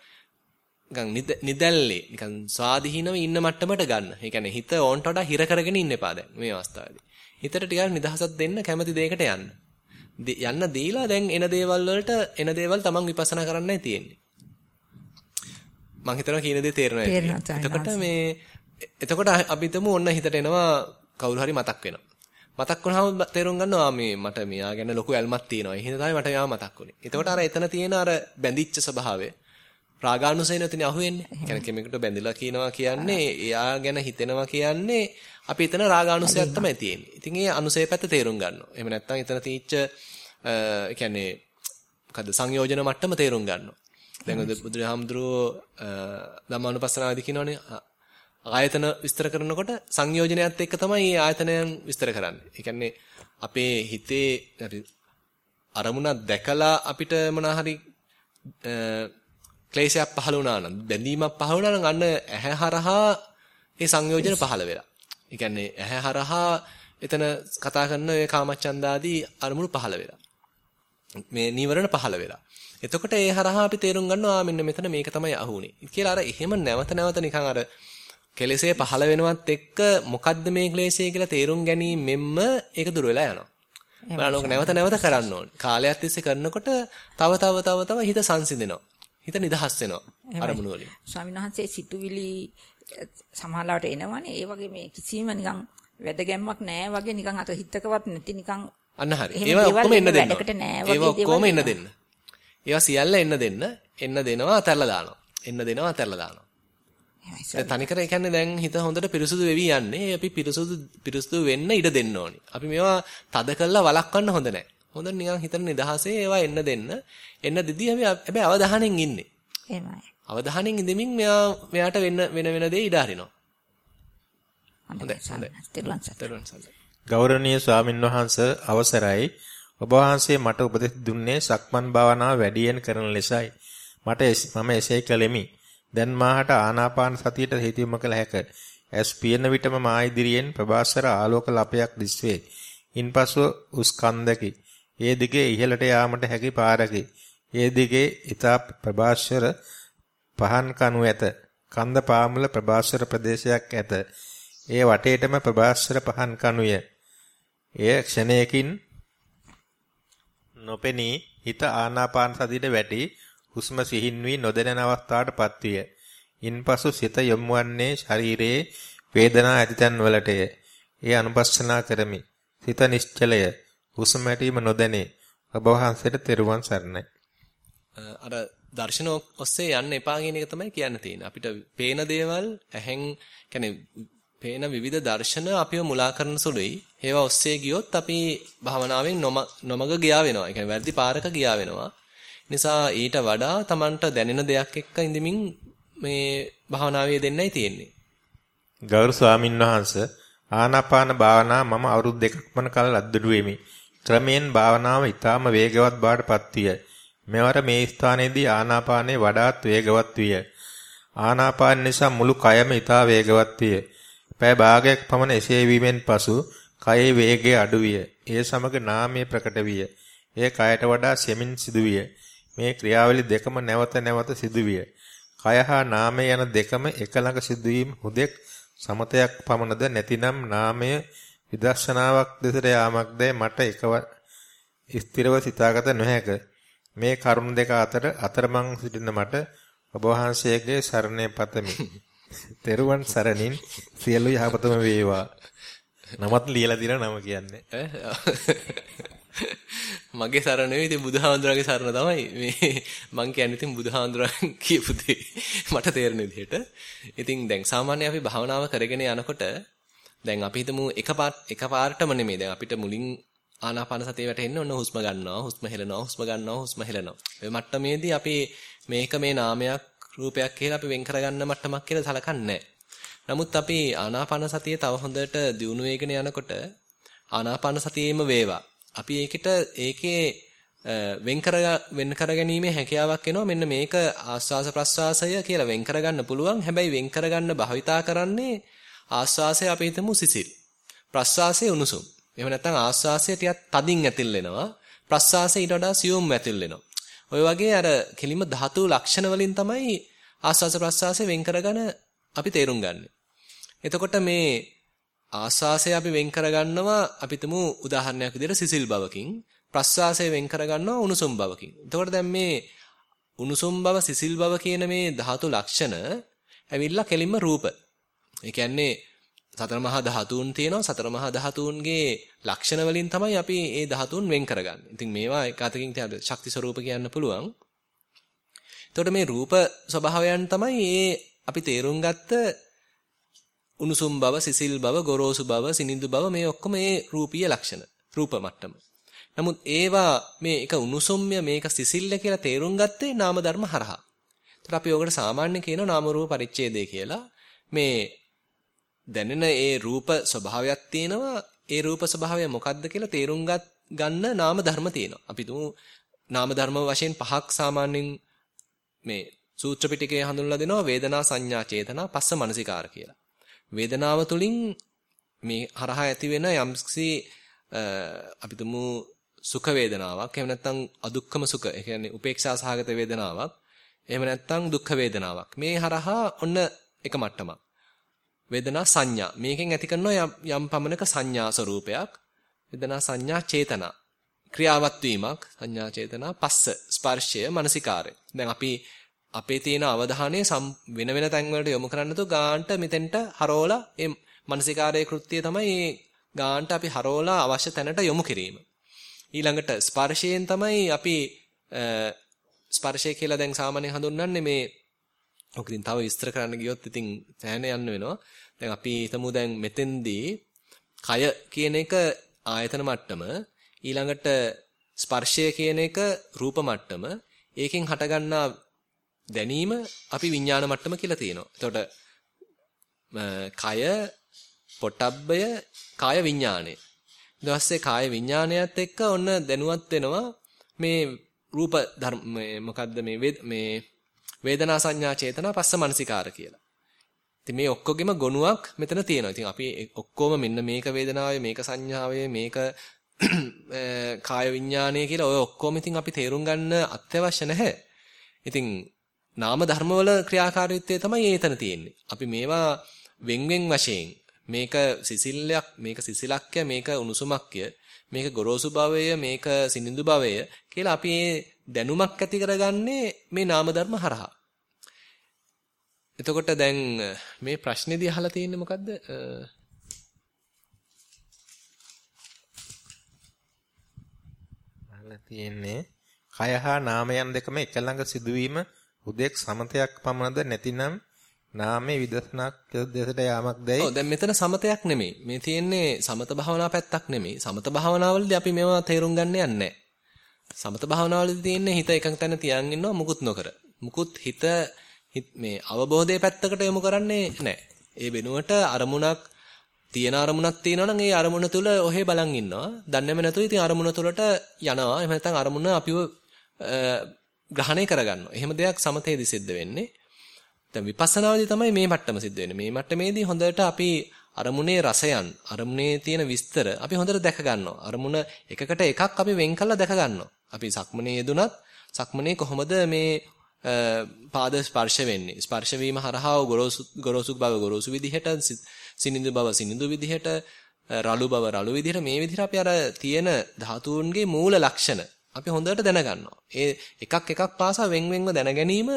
Speaker 1: නිකන් නිදැල්ලේ නිකන් ස්වාධීනව ඉන්න මට්ටමට ගන්න. ඒ කියන්නේ හිත ඕන්ට වඩා හිර කරගෙන ඉන්න එපා දැන් මේ අවස්ථාවේදී. හිතට ටිකක් නිදහසක් දෙන්න කැමති දෙයකට යන්න. යන්න දීලා දැන් එන දේවල් වලට එන දේවල් තමන් විපස්සනා කරන්නයි තියෙන්නේ. මම හිතනවා කියන දේ තේරෙනවා. එතකොට මේ එතකොට අපි හිතමු ඔන්න හිතට එනවා කවුරු හරි මතක් වෙනවා. මතක් වුණාම තේරුම් ගන්නවා මේ මට මෙයා ගැන ලොකු ඇල්මක් තියෙනවා. ඒ හින්දා තමයි මට මෙයා මතක් වුනේ. එතකොට අර එතන තියෙන අර බැඳිච්ච ස්වභාවය රාගානුසය නැතිනේ අහුවෙන්නේ. කියන්නේ කෙනෙකුට බැඳිලා කියනවා කියන්නේ එයා ගැන හිතෙනවා කියන්නේ අපි එතන රාගානුසයක් තමයි තියෙන්නේ. ඉතින් ඒ අනුසය පැත්ත තේරුම් ගන්නවා. එහෙම නැත්නම් එතන තීච්ච ඒ කියන්නේ මොකද්ද සංයෝජන මට්ටම තේරුම් ගන්නවා. දැන් බුදුරහමඳුරෝ ධම්මානුපස්සනාවේදී කියනවනේ ආයතන විස්තර කරනකොට සංයෝජනයත් එක්ක තමයි මේ ආයතනයන් විස්තර කරන්නේ. ඒ කියන්නේ අපේ හිතේ අරමුණක් දැකලා අපිට මොනවා හරි ක්ලේශයක් පහළ වුණා නම් බැඳීමක් පහළ වුණා නම් අන්න ඇහැ හරහා ඒ සංයෝජන පහළ වෙලා. ඒ කියන්නේ ඇහැ හරහා එතන කතා කරන ඔය කාමච්ඡන්දාදී අරමුණු පහළ වෙලා. මේ නීවරණ පහළ වෙලා. එතකොට ඒ හරහා අපි තේරුම් ගන්නවා මෙන්න මෙතන මේක තමයි අහුනේ. කියලා අර එහෙම නැවත නැවත නිකන් අර කෙලෙසේ පහළ වෙනවත් එක්ක මොකද්ද මේ ක්ලේශය කියලා තේරුම් ගැනීමෙන්ම ඒක දුර වෙලා යනවා. බලන්න නැවත නැවත කරන්න ඕනේ. කාලයක් තිස්සේ කරනකොට තව තව තව තව හිත සංසිඳෙනවා. හිත නිදහස් වෙනවා අරමුණු වලින්.
Speaker 4: ස්වාමීන් වහන්සේ සිතුවිලි සමහරවට එනවනේ ඒ වගේ මේ කිසිම නිකන් වැදගැම්මක් නැහැ වගේ නිකන් අත හිතකවත් නැති නිකන්
Speaker 1: අන්න හරි. ඒවා ඔක්කොම එන්න දෙන්න. ඒවා ඔක්කොම එන්න දෙන්න. ඒවා සියල්ල එන්න දෙන්න. එන්න දෙනවා අතල්ලා දානවා. එන්න දෙනවා අතල්ලා දානවා. තනිකර ඒ කියන්නේ දැන් හිත හොඳට පිරිසුදු වෙවි යන්නේ. අපි පිරිසුදු පිරිසුදු වෙන්න ඉඩ දෙන්න ඕනි. අපි මේවා තද කළා වළක්වන්න හොඳ නැහැ. හොඳ නිකන් හිතන නිදහසේ ඒවා එන්න දෙන්න. එන්න දෙදී අපි හැබැයි අවධානයෙන් ඉන්නේ.
Speaker 4: එහෙමයි.
Speaker 1: අවධානයෙන් ඉඳමින් මෙයා මෙයාට වෙන වෙන වෙන දේ ඉඩ හරිනවා. හොඳයි. හොඳයි.
Speaker 2: ගෞරවනීය ස්වාමින්වහන්ස අවසරයි. ඔබ වහන්සේ මට උපදෙස් දුන්නේ සක්මන් භාවනාව වැඩියෙන් කරන ලෙසයි. මට මම එසේ කළෙමි. දැන් මාහට ආනාපාන සතියට හේතුම කළ හැක. ඇස් පියන විටම මා ඉදිරියෙන් ප්‍රභාස්වර ආලෝක ලපයක් දිස්වේ. ඉන්පසු උස් කන්දකි. ඒ දිගේ ඉහළට යාමට හැකි පාරකි. ඒ දිගේ ඊතා ප්‍රභාස්වර පහන් කණු ඇත. කන්ද පාමුල ප්‍රභාස්වර ප්‍රදේශයක් ඇත. ඒ වටේටම ප්‍රභාස්වර පහන් කණුය. එය ක්ෂණයකින් නොපෙනී හිත ආනාපාන සතියට වැටි හුස්ම සිහින් වී නොදැනෙන අවස්ථාවටපත් විය. ඉන්පසු සිත යොමු වන්නේ ශරීරයේ වේදනා ඇතිතැන් වලටය. ඒ අනුපස්සනා කරමි. සිත නිශ්චලය. හුස්ම ඇටීම නොදැනේ. ඔබ වහන්සේට තෙරුවන් සරණයි.
Speaker 1: අර දර්ශන ඔස්සේ යන්න එපා කියන එක තමයි කියන්න තියෙන්නේ. අපිට පේන දේවල් ඇහෙන් කියන්නේ පේන විවිධ දර්ශන අපිව මුලා කරන සුළුයි. ඒවා ඔස්සේ ගියොත් අපි භවනාවෙන් නොමග ගියා වෙනවා. ඒ කියන්නේ වැරදි පාරක ගියා වෙනවා. නිසා ඊට වඩා Tamanට දැනෙන දෙයක් එක්ක ඉඳමින් මේ භවනාවේ දෙන්නයි තියෙන්නේ.
Speaker 2: ගෞරව ස්වාමින් වහන්සේ ආනාපාන භාවනා මම අවුරුදු දෙකක් වන කල අද්දුඩුවෙමි. ක්‍රමයෙන් භාවනාව ඊටාම වේගවත් බාටපත් විය. මෙවර මේ ස්ථානයේදී ආනාපානය වඩාත් වේගවත් විය. ආනාපාන නිසා මුළු කයම ඊටා වේගවත් විය. පෑ භාගයක් පමණ එසේ වීමෙන් පසු කයේ වේගය අඩු විය. ඒ සමග නාමය ප්‍රකට විය. එය කයට වඩා සෙමින් සිදුවිය. මේ ක්‍රියාවලි දෙකම නැවත නැවත සිදුවිය. කය හා නාමය යන දෙකම එක ළඟ සිදුවීම හුදෙක් සමතයක් පමණද නැතිනම් නාමය විදර්ශනාවක් දෙසට යාමක්ද මට එකව ස්ථිරව සිතාගත නොහැක. මේ කරුණ දෙක අතර අතරමං සිටින මට ඔබ වහන්සේගේ සරණේ පතමි. තෙරුවන් සරණින් සියලු යහපතම වේවා. නමත් ලියලා දින නම කියන්නේ.
Speaker 1: මගේ සරණ නෙවෙයි ඉතින් බුදුහාඳුරගේ සරණ තමයි මේ මං කියන්නේ ඉතින් බුදුහාඳුරන් කියපු දේ මට තේරෙන විදිහට. ඉතින් දැන් සාමාන්‍ය අපි භාවනාව කරගෙන යනකොට දැන් අපි හිතමු එකපාර එකපාරටම නෙමෙයි දැන් අපිට මුලින් ආනාපාන සතිය වැටෙන්න ඔන්න හුස්ම ගන්නවා හුස්ම හෙලනවා හුස්ම ගන්නවා හුස්ම හෙලනවා. මේ මට්ටමේදී අපි මේක මේ නාමයක් රූපයක් කියලා අපි වෙන් කරගන්න මට්ටමක් කියලා සලකන්නේ නමුත් අපි ආනාපාන සතිය තව හොඳට දියුණු වෙගෙන යනකොට ආනාපාන සතියේම වේවා. අපි ඒකට ඒකේ වෙන් කර වෙන් කරගැනීමේ හැකියාවක් එනවා. මෙන්න මේක ආස්වාස ප්‍රස්වාසය කියලා වෙන් කරගන්න පුළුවන්. හැබැයි වෙන් කරගන්න භාවිතා කරන්නේ ආස්වාසය අපි හිතමු සිසිල්. ප්‍රස්වාසය උණුසුම්. එහෙම නැත්නම් ආස්වාසය ටිකක් තදින් ඇතිල් වෙනවා ප්‍රස්වාසය ඊට වඩා සියුම් ඇතිල් වෙනවා ඔය වගේ අර කෙලිම ධාතු ලක්ෂණ වලින් තමයි ආස්වාස ප්‍රස්වාසය වෙන් කරගෙන අපි තේරුම් ගන්න. එතකොට මේ ආස්වාසය අපි වෙන් කරගන්නවා අපිටම උදාහරණයක් විදිහට සිසිල් බවකින් ප්‍රස්වාසය වෙන් කරගන්නවා උණුසුම් බවකින්. එතකොට දැන් මේ උණුසුම් බව සිසිල් බව කියන මේ ධාතු ලක්ෂණ ඇවිල්ලා කෙලින්ම රූප. ඒ කියන්නේ සතර මහා ධාතුන් තියෙනවා සතර මහා ධාතුන්ගේ ලක්ෂණ වලින් තමයි අපි මේ ධාතුන් වෙන් කරගන්නේ. ඉතින් මේවා එක අතකින් තියන ශක්ති ස්වરૂප කියන්න පුළුවන්. එතකොට මේ රූප ස්වභාවයන් තමයි මේ අපි තේරුම් ගත්ත උණුසුම් බව, සිසිල් බව, ගොරෝසු බව, සිනිඳු බව මේ ඔක්කොම මේ රූපීය ලක්ෂණ. රූප මට්ටම. නමුත් ඒවා මේ එක උණුසුම්ය මේක සිසිල්ල කියලා තේරුම් ගත්තේ නාම ධර්ම හරහා. ඒතර අපි ඔකට සාමාන්‍ය කියන නාම රූප පරිච්ඡේදය කියලා. මේ දැනෙන ඒ රූප ස්වභාවයක් තියෙනවා. ඒ රූප ස්වභාවය මොකක්ද කියලා තේරුම් ගන්න නාම ධර්ම තියෙනවා. අපි තුමු නාම ධර්ම වශයෙන් පහක් සාමාන්‍යයෙන් මේ සූත්‍ර පිටකයේ හඳුන්වලා දෙනවා වේදනා සංඥා චේතනා පස්ස මනසිකාර කියලා. වේදනාව තුළින් මේ හරහා ඇති වෙන යම්කිසි අපි තුමු සුඛ වේදනාවක් එහෙම නැත්නම් අදුක්කම සුඛ ඒ කියන්නේ උපේක්ෂා සහගත වේදනාවක් එහෙම නැත්නම් දුක්ඛ වේදනාවක් මේ හරහා ඔන්න එක මට්ටමක් වේදනා සංඥා. මේකෙන් ඇති කරන යම් පමණක සංඥා ස්වરૂපයක්. වේදනා සංඥා චේතනා. ක්‍රියාවත් වීමක් සංඥා චේතනා පස්ස ස්පර්ශය මනසිකාරය. දැන් අපි අපේ තියෙන අවධානය වෙන වෙන තැන් වලට යොමු කරන්න තු ගාන්ට මෙතෙන්ට හරෝලා ඒ මානසිකාරයේ කෘත්‍යය තමයි මේ ගාන්ට අපි හරෝලා අවශ්‍ය තැනට යොමු කිරීම. ඊළඟට ස්පර්ශයෙන් තමයි අපි ස්පර්ශය කියලා දැන් සාමාන්‍යයෙන් හඳුන්වන්නේ මේ ඔක ඉතින් තව විස්තර කරන්න ගියොත් ඉතින් සෑහෙන යන්න වෙනවා. දැන් අපි හිතමු දැන් මෙතෙන්දී කය කියන එක ආයතන මට්ටම ඊළඟට ස්පර්ශය කියන එක රූප මට්ටම ඒකෙන් හටගන්නා දැනීම අපි විඥාන මට්ටම කියලා තියෙනවා. එතකොට කය පොට්ටබ්බය කාය විඥානය. ඊට පස්සේ කාය විඥානයත් එක්ක ඔන්න දැනුවත් වෙනවා මේ රූප ධර්ම මොකද්ද මේ මේ වේදනා සංඥා චේතනා පස්ස මනසිකාර කියලා. ඉතින් මේ ඔක්කොගෙම ගොනුවක් මෙතන තියෙනවා. ඉතින් අපි ඔක්කොම මෙන්න මේක වේදනාවේ මේක සංඥාවේ මේක කාය විඥානය කියලා ඔය ඔක්කොම ඉතින් අපි තේරුම් ගන්න අත්‍යවශ්‍ය නැහැ. ඉතින් නාම ධර්මවල ක්‍රියාකාරීත්වය තමයි ඒතන තියෙන්නේ. අපි මේවා වෙන් වෙන් වශයෙන් මේක සිසිල්ලයක් මේක සිසිලක්ය මේක උණුසුමක්ය මේක ගොරෝසු භවය මේක සිනිඳු භවය කියලා අපි දැනුමක් ඇති කරගන්නේ මේ නාම ධර්ම හරහා. එතකොට දැන් මේ ප්‍රශ්නේදී අහලා තියෙන්නේ මොකද්ද?
Speaker 2: අහලා තියෙන්නේ කය හා නාමයන් දෙකම එක ළඟ සිදුවීම උදෙක් සමතයක් පමණද නැතිනම් නාමයේ විදර්ශනාක් දෙසට යාමක් දැයි.
Speaker 1: ඔව් දැන් මෙතන සමතයක් නෙමෙයි. මේ තියෙන්නේ සමත භාවනා පැත්තක් නෙමෙයි. සමත භාවනාවලදී අපි මේවා තේරුම් ගන්න යන්නේ සමත භාවනාවලදී තියෙන්නේ හිත එකඟ තැන තියන් ඉන්නවා මුකුත් නොකර. මුකුත් හිත මේ අවබෝධයේ පැත්තකට යොමු කරන්නේ නැහැ. ඒ වෙනුවට අරමුණක් තියෙන අරමුණක් තියෙනවා නම් ඒ අරමුණ තුල ඔහෙ බලන් ඉන්නවා. දන්නේම නැතුව ඉතින් අරමුණ තුලට යනවා. එහෙම නැත්නම් අරමුණ අපිව ග්‍රහණය කරගන්නවා. එහෙම දෙයක් සමතේදී සිද්ධ වෙන්නේ. දැන් විපස්සනාවේදී තමයි මේ මට්ටම සිද්ධ වෙන්නේ. මේ මට්ටමේදී හොඳට අපි අරමුණේ රසයන්, අරමුණේ තියෙන විස්තර අපි හොඳට දැක ගන්නවා. අරමුණ එකකට එකක් අපි වෙන් කළා දැක ගන්නවා. අපි සක්මනේ යෙදුනත් සක්මනේ කොහොමද මේ පාද ස්පර්ශ වෙන්නේ? ස්පර්ශ වීම හරහා ගොරෝසු ගොරෝසු බව ගොරෝසු විදිහට, සිනිඳු බව සිනිඳු විදිහට, රළු බව රළු විදිහට මේ විදිහට අපි අර තියෙන ධාතුන්ගේ මූල ලක්ෂණ අපි හොඳට දැනගන්නවා. ඒ එකක් එකක් පාසා වෙන් වෙන්ව දැන ගැනීම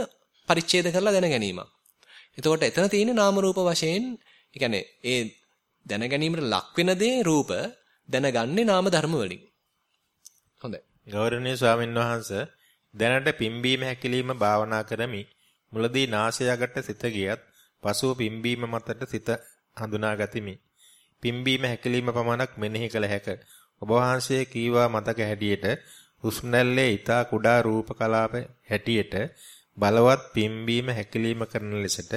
Speaker 1: පරිච්ඡේද කරලා දැන ගැනීමක්. එතකොට එතන තියෙන නාම රූප වශයෙන්, ඒ කියන්නේ ඒ දැන ගැනීමට ලක් වෙන දේ රූප දැනගන්නේ නාම ධර්ම වලින්. හොඳයි.
Speaker 2: ගෞරවනීය ස්වාමීන් වහන්සේ දැනට පිම්බීම හැකිලිම භාවනා කරමි. මුලදී නාසයකට සිත ගියත් පසුව පිම්බීම මතට සිත හඳුනා ගතිමි. පිම්බීම හැකිලිම පමණක් මෙනෙහි කළ හැක. ඔබ වහන්සේ කීවා මතක හැටියට හුස්ම රැල්ලේ ඊතා කුඩා රූප කලාප හැටියට බලවත් පිම්බීම හැකිලිම කරන ලෙසට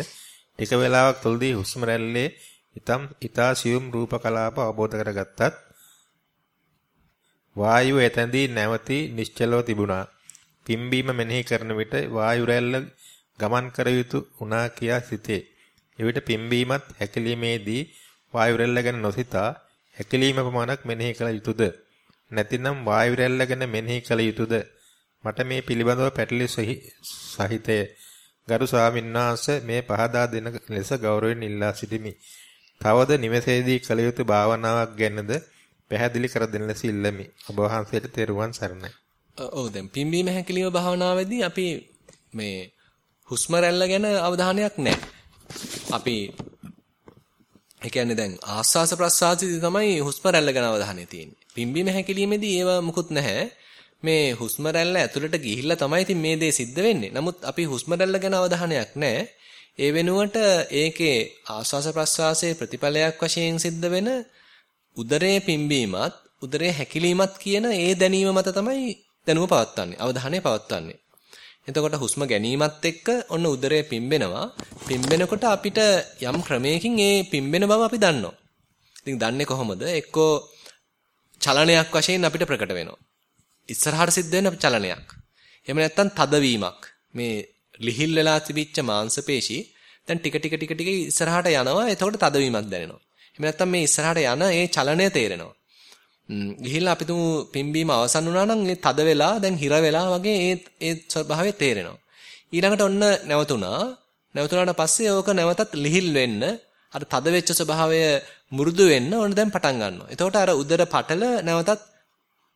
Speaker 2: ටික වේලාවක් තුලදී හුස්ම රැල්ලේ ඊතම් ඊතා සියුම් රූප කලාප අවබෝධ කරගත්තත් වායුව එතෙන්දී නැවතී නිශ්චලව තිබුණා. පිම්බීම මෙනෙහි කරන විට වායු රැල්ල ගමන් කර යුතු උනා කියා සිතේ. එවිට පිම්බීමත් හැකිලීමේදී වායු රැල්ල ගැන නොසිතා හැකිලීම පමණක් මෙනෙහි කළ යුතුයද? නැතිනම් වායු රැල්ල ගැන මෙනෙහි කළ යුතුයද? මට මේ පිළිබඳව පැටලි සහිතය. ගරු ස්වාමින්වහන්සේ මේ පහදා දෙන ලෙස ගෞරවයෙන් ඉල්ලා සිටිමි. තවද නිවසේදී කළ යුතු භාවනාවක් ගැනද පැහැදිලි කර දෙන ලෙස ඉල්ලමි. ඔබ වහන්සේට තෙරුවන් සරණයි.
Speaker 1: ඔව් දැන් පිම්බීම හැකිලිම භාවනාවේදී අපි මේ හුස්ම රැල්ල ගැන අවධානයක් නැහැ. අපි ඒ කියන්නේ දැන් ආස්වාස ප්‍රස්වාසයේදී තමයි හුස්ම රැල්ල ගැන අවධානය තියෙන්නේ. පිම්බීම හැකිලිමේදී ඒව මුකුත් නැහැ. මේ හුස්ම රැල්ල ඇතුළට ගිහිල්ලා තමයි ඉතින් මේ දේ සිද්ධ වෙන්නේ. නමුත් අපි හුස්ම රැල්ල ගැන අවධානයක් නැහැ. ඒ වෙනුවට ඒකේ ආස්වාස ප්‍රස්වාසයේ ප්‍රතිඵලයක් වශයෙන් සිද්ධ වෙන උදරයේ පිම්බීමත් උදරයේ හැකිලීමත් කියන ඒ දැනීම මත තමයි දැනුම පවත්වන්නේ. අවධානය පවත්වන්නේ. එතකොට හුස්ම ගැනීමත් එක්ක ඔන්න උදරය පිම්බෙනවා. පිම්බෙනකොට අපිට යම් ක්‍රමයකින් ඒ පිම්බෙන බව අපි දන්නවා. ඉතින් දන්නේ කොහොමද? එක්කෝ චලනයක් වශයෙන් අපිට ප්‍රකට වෙනවා. ඉස්සරහට සිද්ධ වෙන චලනයක්. එහෙම නැත්නම් තදවීමක්. මේ ලිහිල් වෙලා තිබිච්ච මාංශපේශී දැන් ටික ටික ටික ටික ඉස්සරහට යනවා. එතකොට තදවීමක් දැනෙනවා. එහෙම නැත්නම් මේ ඉස්සරහට යන ඒ චලනය තේරෙනවා. ගිහිල්ලා අපි තුමු පිම්බීම අවසන් වුණා නම් ඒ තද වෙලා දැන් හිර වෙලා වගේ ඒ ඒ ස්වභාවය තේරෙනවා. ඊළඟට ඔන්න නැවතුණා. නැවතුණාට පස්සේ ඕක නැවතත් ලිහිල් වෙන්න අර තද වෙච්ච ස්වභාවය මුරුදු වෙන්න ඕන දැන් පටන් ගන්නවා. එතකොට අර උදර පටල නැවතත්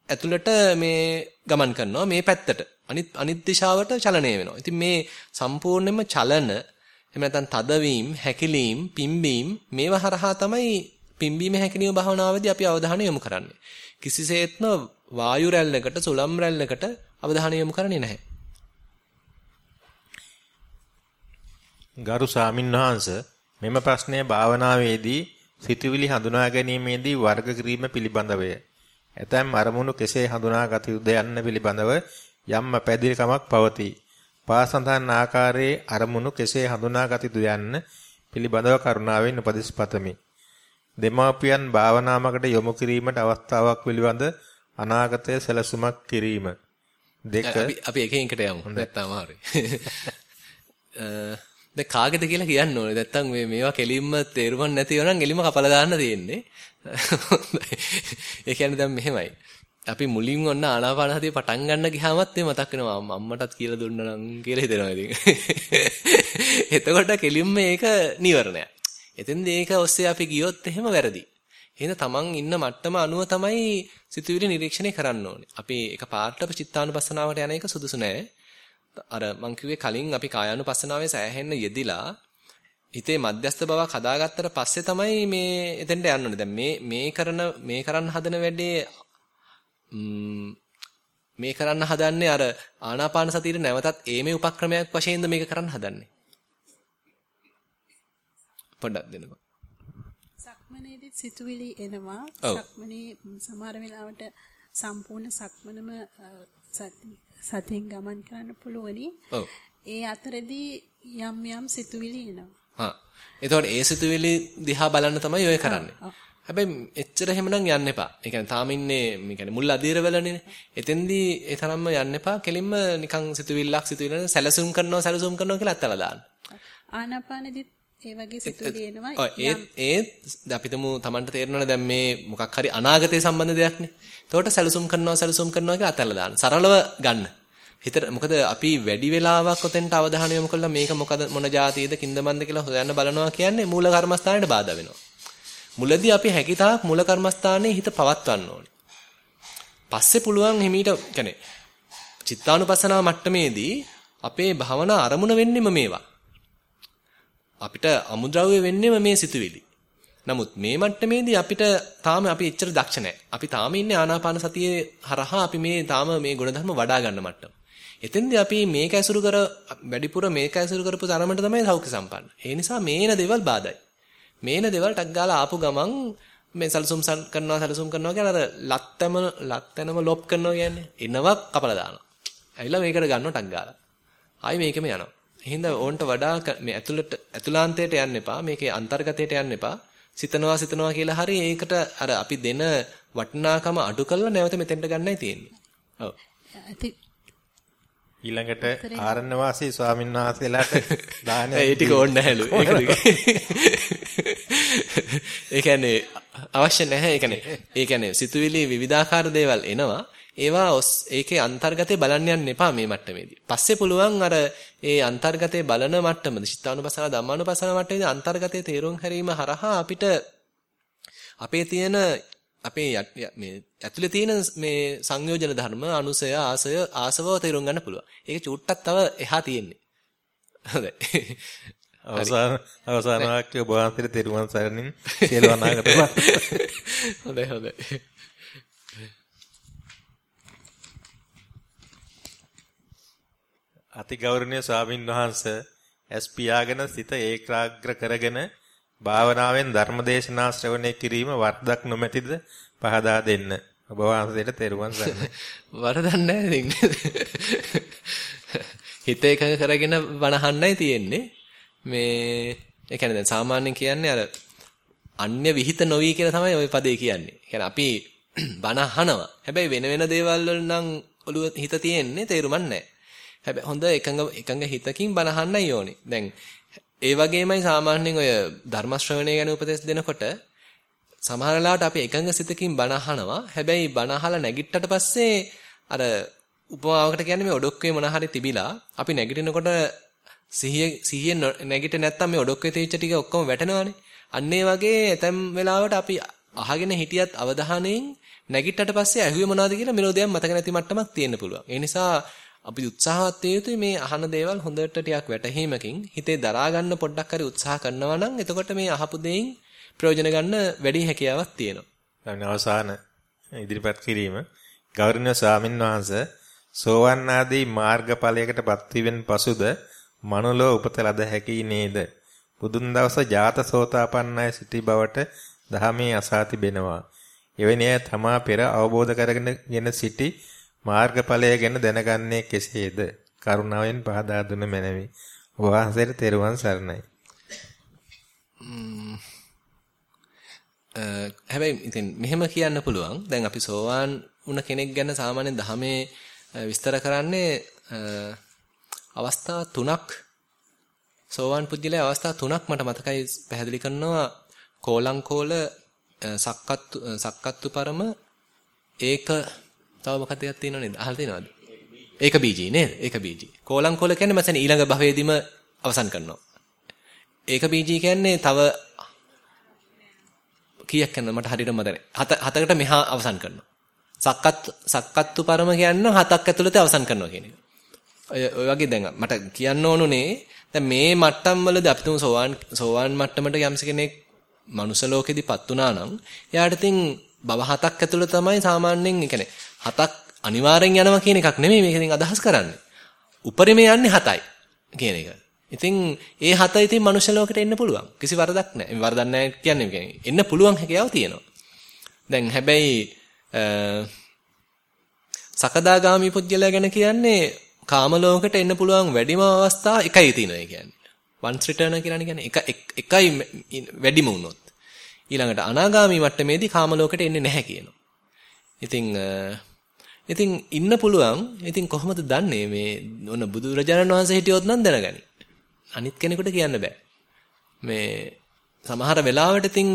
Speaker 1: ඇතුළට මේ ගමන් කරනවා මේ පැත්තට. අනිත් අනිත් දිශාවට චලනය වෙනවා. ඉතින් මේ සම්පූර්ණයෙන්ම චලන එහෙම නැත්නම් තදවීම, හැකිලීම්, පිම්බීම් මේවා හරහා තමයි පිම්බීම හැකිලිම භාවනාවේදී අපි අවධානය යොමු කරන්නේ. කිසිසේත්ම වායු රැල්ලකට, සුලම් රැල්ලකට අවධානය යොමු කරන්නේ නැහැ.
Speaker 2: ගරු සාමින්වහන්ස මෙම ප්‍රශ්නය භාවනාවේදී සිතුවිලි හඳුනා ගැනීමේදී වර්ග කිරීම පිළිබඳවය. ඇතැම් අරමුණු කෙසේ හඳුනාගත යුතුද යන්න පිළිබඳව යම් පැදිරිකමක් පවතී. පා සඳහන් ආකාරයේ අරමුණු කෙසේ හඳුනාගත යුතුද යන්න පිළිබඳව කරුණාවෙන් උපදෙස් පතමි. දෙමාපියන් භාවනාවකට යොමු කිරීමට අවස්ථාවක් පිළිබඳ අනාගතයේ සැලසුමක් කිරීම. දෙක
Speaker 1: අපි අපි එකින් එකට යමු. නැත්තම් හරි. දැන් කාගෙද කියලා කියන්න ඕනේ. නැත්තම් මේ මේවා කෙලින්ම තේරුම් නැතිව නම් එලිම කපලා දාන්න තියෙන්නේ. ඒ කියන්නේ දැන් මෙහෙමයි. අපි මුලින් ඔන්න ආනාපාන සතිය පටන් ගන්න ගියාමත් මේ මතක් වෙනවා අම්මටත් කියලා දුන්නා නම් කියලා හිතෙනවා ඉතින්. එතකොට කෙලින්ම මේක නිවරණයක්. එතෙන්ද ඒක ඔස්සේ අපි ගියොත් එහෙම වැරදි. එහෙනම් තමන් ඉන්න මට්ටම අනුව තමයි සිතුවිලි නිරීක්ෂණය කරන්න ඕනේ. අපි එක පාර්ට්ලප චිත්තානුපස්සනාවට යන එක සුදුසු නෑ. අර මං කිව්වේ කලින් අපි කායානුපස්සනාවේ සෑහෙන්න යෙදිලා හිතේ මධ්‍යස්ථ බවක් හදාගත්තට පස්සේ තමයි මේ එතෙන්ට යන්න ඕනේ. දැන් මේ මේ කරන මේ කරන්න හදන වැඩේ මේ කරන්න හදන්නේ අර ආනාපාන සතියේ නැවතත් ඒමේ උපක්‍රමයක් වශයෙන්ද මේක කරන්න හදන්නේ. පොඩ්ඩක් දෙන්නකෝ.
Speaker 5: සක්මනේදී සිතුවිලි එනවා. සක්මනේ සමහර වෙලාවට සම්පූර්ණ සක්මනම සතියෙන් ගමන් කරන්න පුළුවනි. ඒ අතරදී යම් යම් සිතුවිලි එනවා.
Speaker 1: හා. එතකොට ඒ සිතුවිලි දිහා බලන්න තමයි ඔය කරන්නේ. හැබැයි එච්චර එහෙමනම් යන්න එපා. ඒ කියන්නේ තාම ඉන්නේ මේ කියන්නේ මුල් අධීරවලනේ. එතෙන්දී ඒ තරම්ම යන්න එපා. කෙලින්ම නිකන් සිතුවිල්ලක් සිතුවිල්ල සැලසුම් කරනවා සැලසුම් කරනවා කියලා අත්තලා දාන්න.
Speaker 5: ආනාපානෙදිත් ඒ වගේ සිතුවිලි එනවා.
Speaker 1: ඔය ඒ ඒ අපිටම Tamanට තේරෙනවනේ දැන් මේ මොකක් හරි අනාගතය සම්බන්ධ දෙයක්නේ. එතකොට සැලසුම් කරනවා සැලසුම් කරනවා කියලා අතල්ලා දාන්න. සරලව ගන්න. හිතට මොකද අපි වැඩි වෙලාවක් ඔතෙන්ට අවධානය යොමු කළා මේක මොකද මොන જાතියද කින්දමන්ද කියලා හොයන්න බලනවා කියන්නේ මූල කර්මස්ථානයට බාධා වෙනවා. මුලදී අපි හැකිතාක් මූල කර්මස්ථානයේ හිත පවත්වන්න ඕනේ. පස්සේ පුළුවන් හිමීට කියන්නේ චිත්තානුපස්සනා මට්ටමේදී අපේ භවනා අරමුණ වෙන්නෙම මේවා. අපිට අමුද්‍රව්‍ය වෙන්නේම මේ සිතුවිලි. නමුත් මේ මට්ටමේදී අපිට තාම අපි එච්චර දක්ෂ නැහැ. අපි තාම ඉන්නේ ආනාපාන සතියේ හරහා අපි මේ තාම මේ ගුණධර්ම වඩා ගන්න මට්ටම. එතෙන්දී අපි මේක ඇසුරු කර වැඩිපුර මේක ඇසුරු කරපු තරමට තමයි සෞඛ්‍ය සම්පන්න. ඒ නිසා මේන දේවල් බාදයි. මේන දේවල් ටක් ගාලා ආපු ගමන් මේ සල්සුම් කරනවා සල්සුම් කරනවා කියන අර ලත්තම ලත්තනම ලොප් කරනවා කියන්නේ එනවා කපලා දානවා. ඇවිල්ලා මේකට ගන්නවා ටක් ගාලා. ආයි මේකෙම යනවා. එහෙනම් ඕන්ට වඩා මේ ඇතුළට ඇතුළාන්තයට යන්න එපා. මේකේ අන්තර්ගතයට යන්න එපා. සිතනවා සිතනවා කියලා හරි ඒකට අර අපි දෙන වටිනාකම අඩු කරලා නැවත මෙතෙන්ට ගන්නයි තියෙන්නේ. ඔව්.
Speaker 2: ඊළඟට ආරණ්‍ය වාසී ස්වාමීන් වහන්සේලාට දාන
Speaker 1: ඒ ටික ඕනේ නැහැලු. ඒ කියන්නේ අවශ්‍ය නැහැ. ඒ කියන්නේ ඒ කියන්නේ සිතුවිලි විවිධාකාර දේවල් එනවා. ඒවා ඒකේ අන්තර්ගතේ බලන්න යන්න එපා මේ මට්ටමේදී. පස්සේ පුළුවන් අර ඒ අන්තර්ගතේ බලන මට්ටමද චිත්තානුපසන ධම්මානුපසන මට්ටමේදී අන්තර්ගතේ තේරුම් හැරීම හරහා අපිට අපේ තියෙන අපේ මේ ඇතුලේ තියෙන මේ සංයෝජන ධර්ම අනුසය ආසය ආසවව තේරුම් ගන්න පුළුවන්. ඒක චුට්ටක් තව එහා තියෙන්නේ. හොඳයි.
Speaker 2: අවසාන අවසාන වාක්‍ය ඔබ වහන්සේට තෙරුවන් සරණින් සියලු අනාගතම
Speaker 1: හොඳයි හොඳයි.
Speaker 2: අතිගෞරවනීය ස්වාමින් වහන්සේ ඇස් පියාගෙන සිත ඒකාග්‍ර කරගෙන භාවනාවෙන් ධර්මදේශනා ශ්‍රවණය කිරීම වර්ධක් නොමැතිද පහදා දෙන්න. ඔබ වහන්සේට තෙරුවන් සරණයි.
Speaker 1: වරදක් නැහැ හිත එකඟ කරගෙන වණහන්නයි තියෙන්නේ. මේ ඒ කියන්නේ දැන් සාමාන්‍යයෙන් කියන්නේ අර අන්‍ය විಹಿತ නොවි කියලා තමයි ওই පදේ කියන්නේ. ඒ කියන්නේ අපි බණ අහනවා. හැබැයි වෙන වෙන දේවල් වල නම් ඔළුව හිත තියෙන්නේ තේරුම් නැහැ. හැබැයි හොඳ එකඟ එකඟ හිතකින් බණ අහන්නයි ඕනේ. දැන් ඒ වගේමයි සාමාන්‍යයෙන් ඔය ධර්ම ශ්‍රවණය ගැන උපදෙස් දෙනකොට සමහර වෙලාවට අපි එකඟ සිතකින් බණ අහනවා. හැබැයි බණ අහලා නැගිට්ටට පස්සේ අර උපමාවකට කියන්නේ මේ ඔඩොක්කේ මොන හරි තිබිලා අපි නැගිටිනකොට සිහිය සිහිය නැගිට නැත්තම් මේ ඔඩොක්කේ තේච්ච ටික ඔක්කොම වැටෙනවානේ. අන්න ඒ වගේ ඇතැම් වෙලාවට අපි අහගෙන හිටියත් අවධානයෙන් නැගිට්ටට පස්සේ ඇහුවේ මොනවද කියලා මෙලෝදියක් මතක නැති මට්ටමක් තියෙන්න පුළුවන්. ඒ නිසා අපි උත්සාහවත් විය යුතුයි මේ අහන දේවල් හොඳට ටිකක් වැටහීමකින් හිතේ දරා ගන්න පොඩ්ඩක් හරි උත්සාහ කරනවා නම් එතකොට මේ අහපු දෙයින් ප්‍රයෝජන ගන්න වැඩි හැකියාවක් තියෙනවා.
Speaker 2: දැන් අවසාන ඉදිරිපත් කිරීම ගෞරවනීය ස්වාමින් වහන්සේ සෝවන් ආදී මාර්ගඵලයකට පත්වීමෙන් පසුද මනුලෝ උපත ලද හැකි නේද? බුදුන් දවස ජාත සෝතාපන්නය සිටි බවට දහමේ අසා තිබෙනවා. එවැනි අය තමා පෙර අවබෝධ කරගෙන සිටි මාර්ගඵලය ගැන දැනගන්නේ කෙසේද? කරුණාවෙන් පහදා දුන මැනවි. ඔබ වහන්සේට තෙරුවන් සරණයි.
Speaker 1: හැබැයි ඉතින් මෙහෙම කියන්න පුළුවන්. දැන් අපි සෝවාන් වුණ කෙනෙක් ගැන සාමාන්‍යයෙන් දහමේ විස්තර කරන්නේ අවස්ථා තුනක් සෝවාන් පුජ්‍යලේ අවස්ථා තුනක් මට මතකයි පැහැදිලි කරනවා කෝලංකෝල සක්කත්තු සක්කත්තු පරම ඒක තව මොකක්දයක් තියෙනව නේද? අහලා තියෙනවද? ඒක බීජී නේද? ඒක බීජී. කෝලං කෝල කියන්නේ මසෙන ඊළඟ භවයේදීම අවසන් කරනවා. ඒක බීජී කියන්නේ තව කීයක් කරනවද මට හරියට මතක නැහැ. හතකට මෙහා අවසන් කරනවා. සක්කත් සක්කත්තු පරම කියන්නේ හතක් ඇතුළත අවසන් කරනවා කියන එක. ඔය වගේ දැන් මට කියන්න ඕනුනේ දැන් මේ මට්ටම් වලදී අපි තුමු සෝවාන් සෝවාන් මට්ටමට යම්ස කෙනෙක් මනුෂ්‍ය ලෝකෙදිපත් වුණා නම් එයාට ඉතින් භව හතක් ඇතුළත තමයි සාමාන්‍යයෙන් ඒ කියන්නේ හතක් අනිවාර්යෙන් යනවා කියන එකක් නෙමෙයි මේකෙන් අදහස් කරන්නේ. උපරිමේ යන්නේ හතයි කියන එක. ඉතින් ඒ හත ඉතින් මනුෂ්‍ය ලෝකෙට එන්න පුළුවන්. කිසි වරදක් නැහැ. වරදක් නැහැ කියන්නේ එන්න පුළුවන් හැකියාව තියෙනවා. දැන් හැබැයි සකදාගාමි පුජ්‍යලයා ගැන කියන්නේ කාම ලෝකෙට එන්න පුළුවන් වැඩිම අවස්ථා එකයි තියෙනවා කියන්නේ. once return කියලා කියන්නේ එක එකයි වැඩිම වුණොත්. ඊළඟට අනාගාමි මට්ටමේදී කාම ලෝකෙට එන්නේ නැහැ කියනවා. ඉතින් ඉතින් ඉන්න පුළුවන්. ඉතින් කොහොමද දන්නේ මේ ඔන්න බුදුරජාණන් වහන්සේ හිටියොත් නම් දැනගනි. අනිත් කෙනෙකුට කියන්න බෑ. මේ සමහර වෙලාවට ඉතින්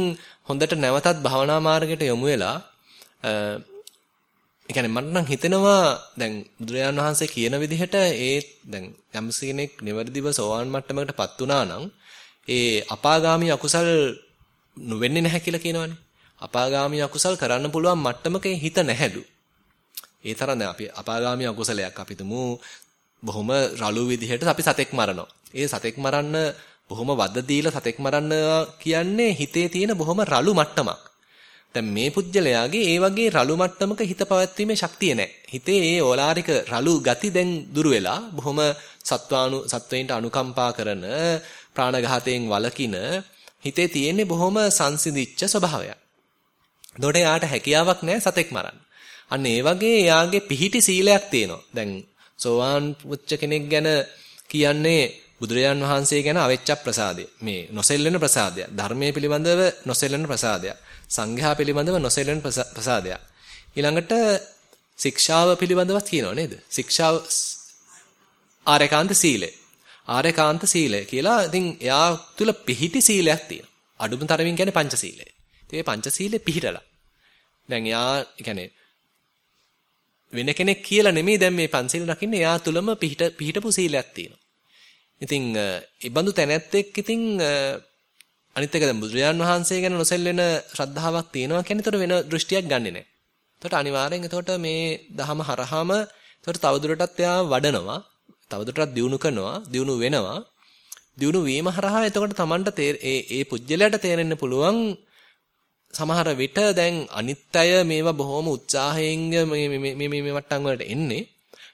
Speaker 1: හොඳට නැවතත් භවනා මාර්ගයට යොමු වෙලා ඒ කියන්නේ මට නම් හිතෙනවා දැන් බුදුරජාණන් වහන්සේ කියන විදිහට ඒ දැන් යම්ස කෙනෙක් නිවර්දිව සෝවාන් මට්ටමකටපත් වුණා නම් ඒ අපාගාමී අකුසල් නොවෙන්නේ නැහැ කියලා කියනවනේ. අපාගාමී අකුසල් කරන්න පුළුවන් මට්ටමක හිත නැහැලු. ඒ තරම් දැන් අපි අපාගාමී අකුසලයක් අපි තුමු බොහොම රළු විදිහට අපි සතෙක් මරනවා. ඒ සතෙක් මරන්න බොහොම වද දීලා සතෙක් මරන්න කියන්නේ හිතේ තියෙන බොහොම රළු මට්ටමක්. දැන් මේ පුජ්‍යලයාගේ ඒ වගේ රළු මට්ටමක හිත පවත්වීමේ ශක්තිය නැහැ. හිතේ ඒ ඕලාරික රළු ගති දැන් දුර වෙලා බොහොම සත්වානු සත්වයින්ට අනුකම්පා කරන ප්‍රාණඝාතයෙන් වළකින හිතේ තියෙන්නේ බොහොම සංසිඳිච්ච ස්වභාවයක්. එතකොට එයාට හැකියාවක් නැහැ සතෙක් මරන්න. අන්න ඒ වගේ එයාගේ පිහිටි සීලයක් තියෙනවා. දැන් සෝවාන් පුච්ච කෙනෙක් ගැන කියන්නේ බුදුරජාන් වහන්සේ ගැන අවෙච්ච ප්‍රසාදය. මේ නොසෙල්ලෙන ප්‍රසාදය. ධර්මයේ පිළිබඳව නොසෙල්ලෙන ප්‍රසාදය. සංඝයා පිළිබඳව නොසෙලෙන ප්‍රසාදයක්. ඊළඟට ශික්ෂාව පිළිබඳවත් කියනවා නේද? ශික්ෂාව ආරේකාන්ත සීලය. ආරේකාන්ත සීලය කියලා ඉතින් එයා තුල පිහිටි සීලයක් තියෙනවා. අඩුම තරමින් කියන්නේ පංචශීලය. ඉතින් මේ පංචශීලෙ පිහිටලා. දැන් එයා කියන්නේ වෙන කෙනෙක් කියලා නෙමෙයි දැන් මේ පංචශීල රකින්නේ එයා තුලම පිහිට පිහිටපු සීලයක් තියෙනවා. ඉතින් ඒ බඳු තැනැත්තෙක් ඉතින් අනිත් එක දැන් බුදුරජාන් වහන්සේ ගැන නොසෙල්වෙන ශ්‍රද්ධාවක් තියෙනවා කියන්නේ ඒතර වෙන දෘෂ්ටියක් ගන්නෙ නැහැ. ඒතකොට අනිවාර්යෙන් ඒතකොට මේ දහම හරහාම ඒතකොට තවදුරටත් එයා වඩනවා. තවදුරටත් දියුණු කරනවා, දියුණු වෙනවා. දියුණු වීම හරහා එතකොට Tamanට ඒ ඒ පුජ්‍යලයට තේරෙන්න පුළුවන් සමහර විට දැන් අනිත් අය මේවා බොහොම උත්සාහයෙන් මේ මේ මේ මේ මට්ටම් වලට එන්නේ.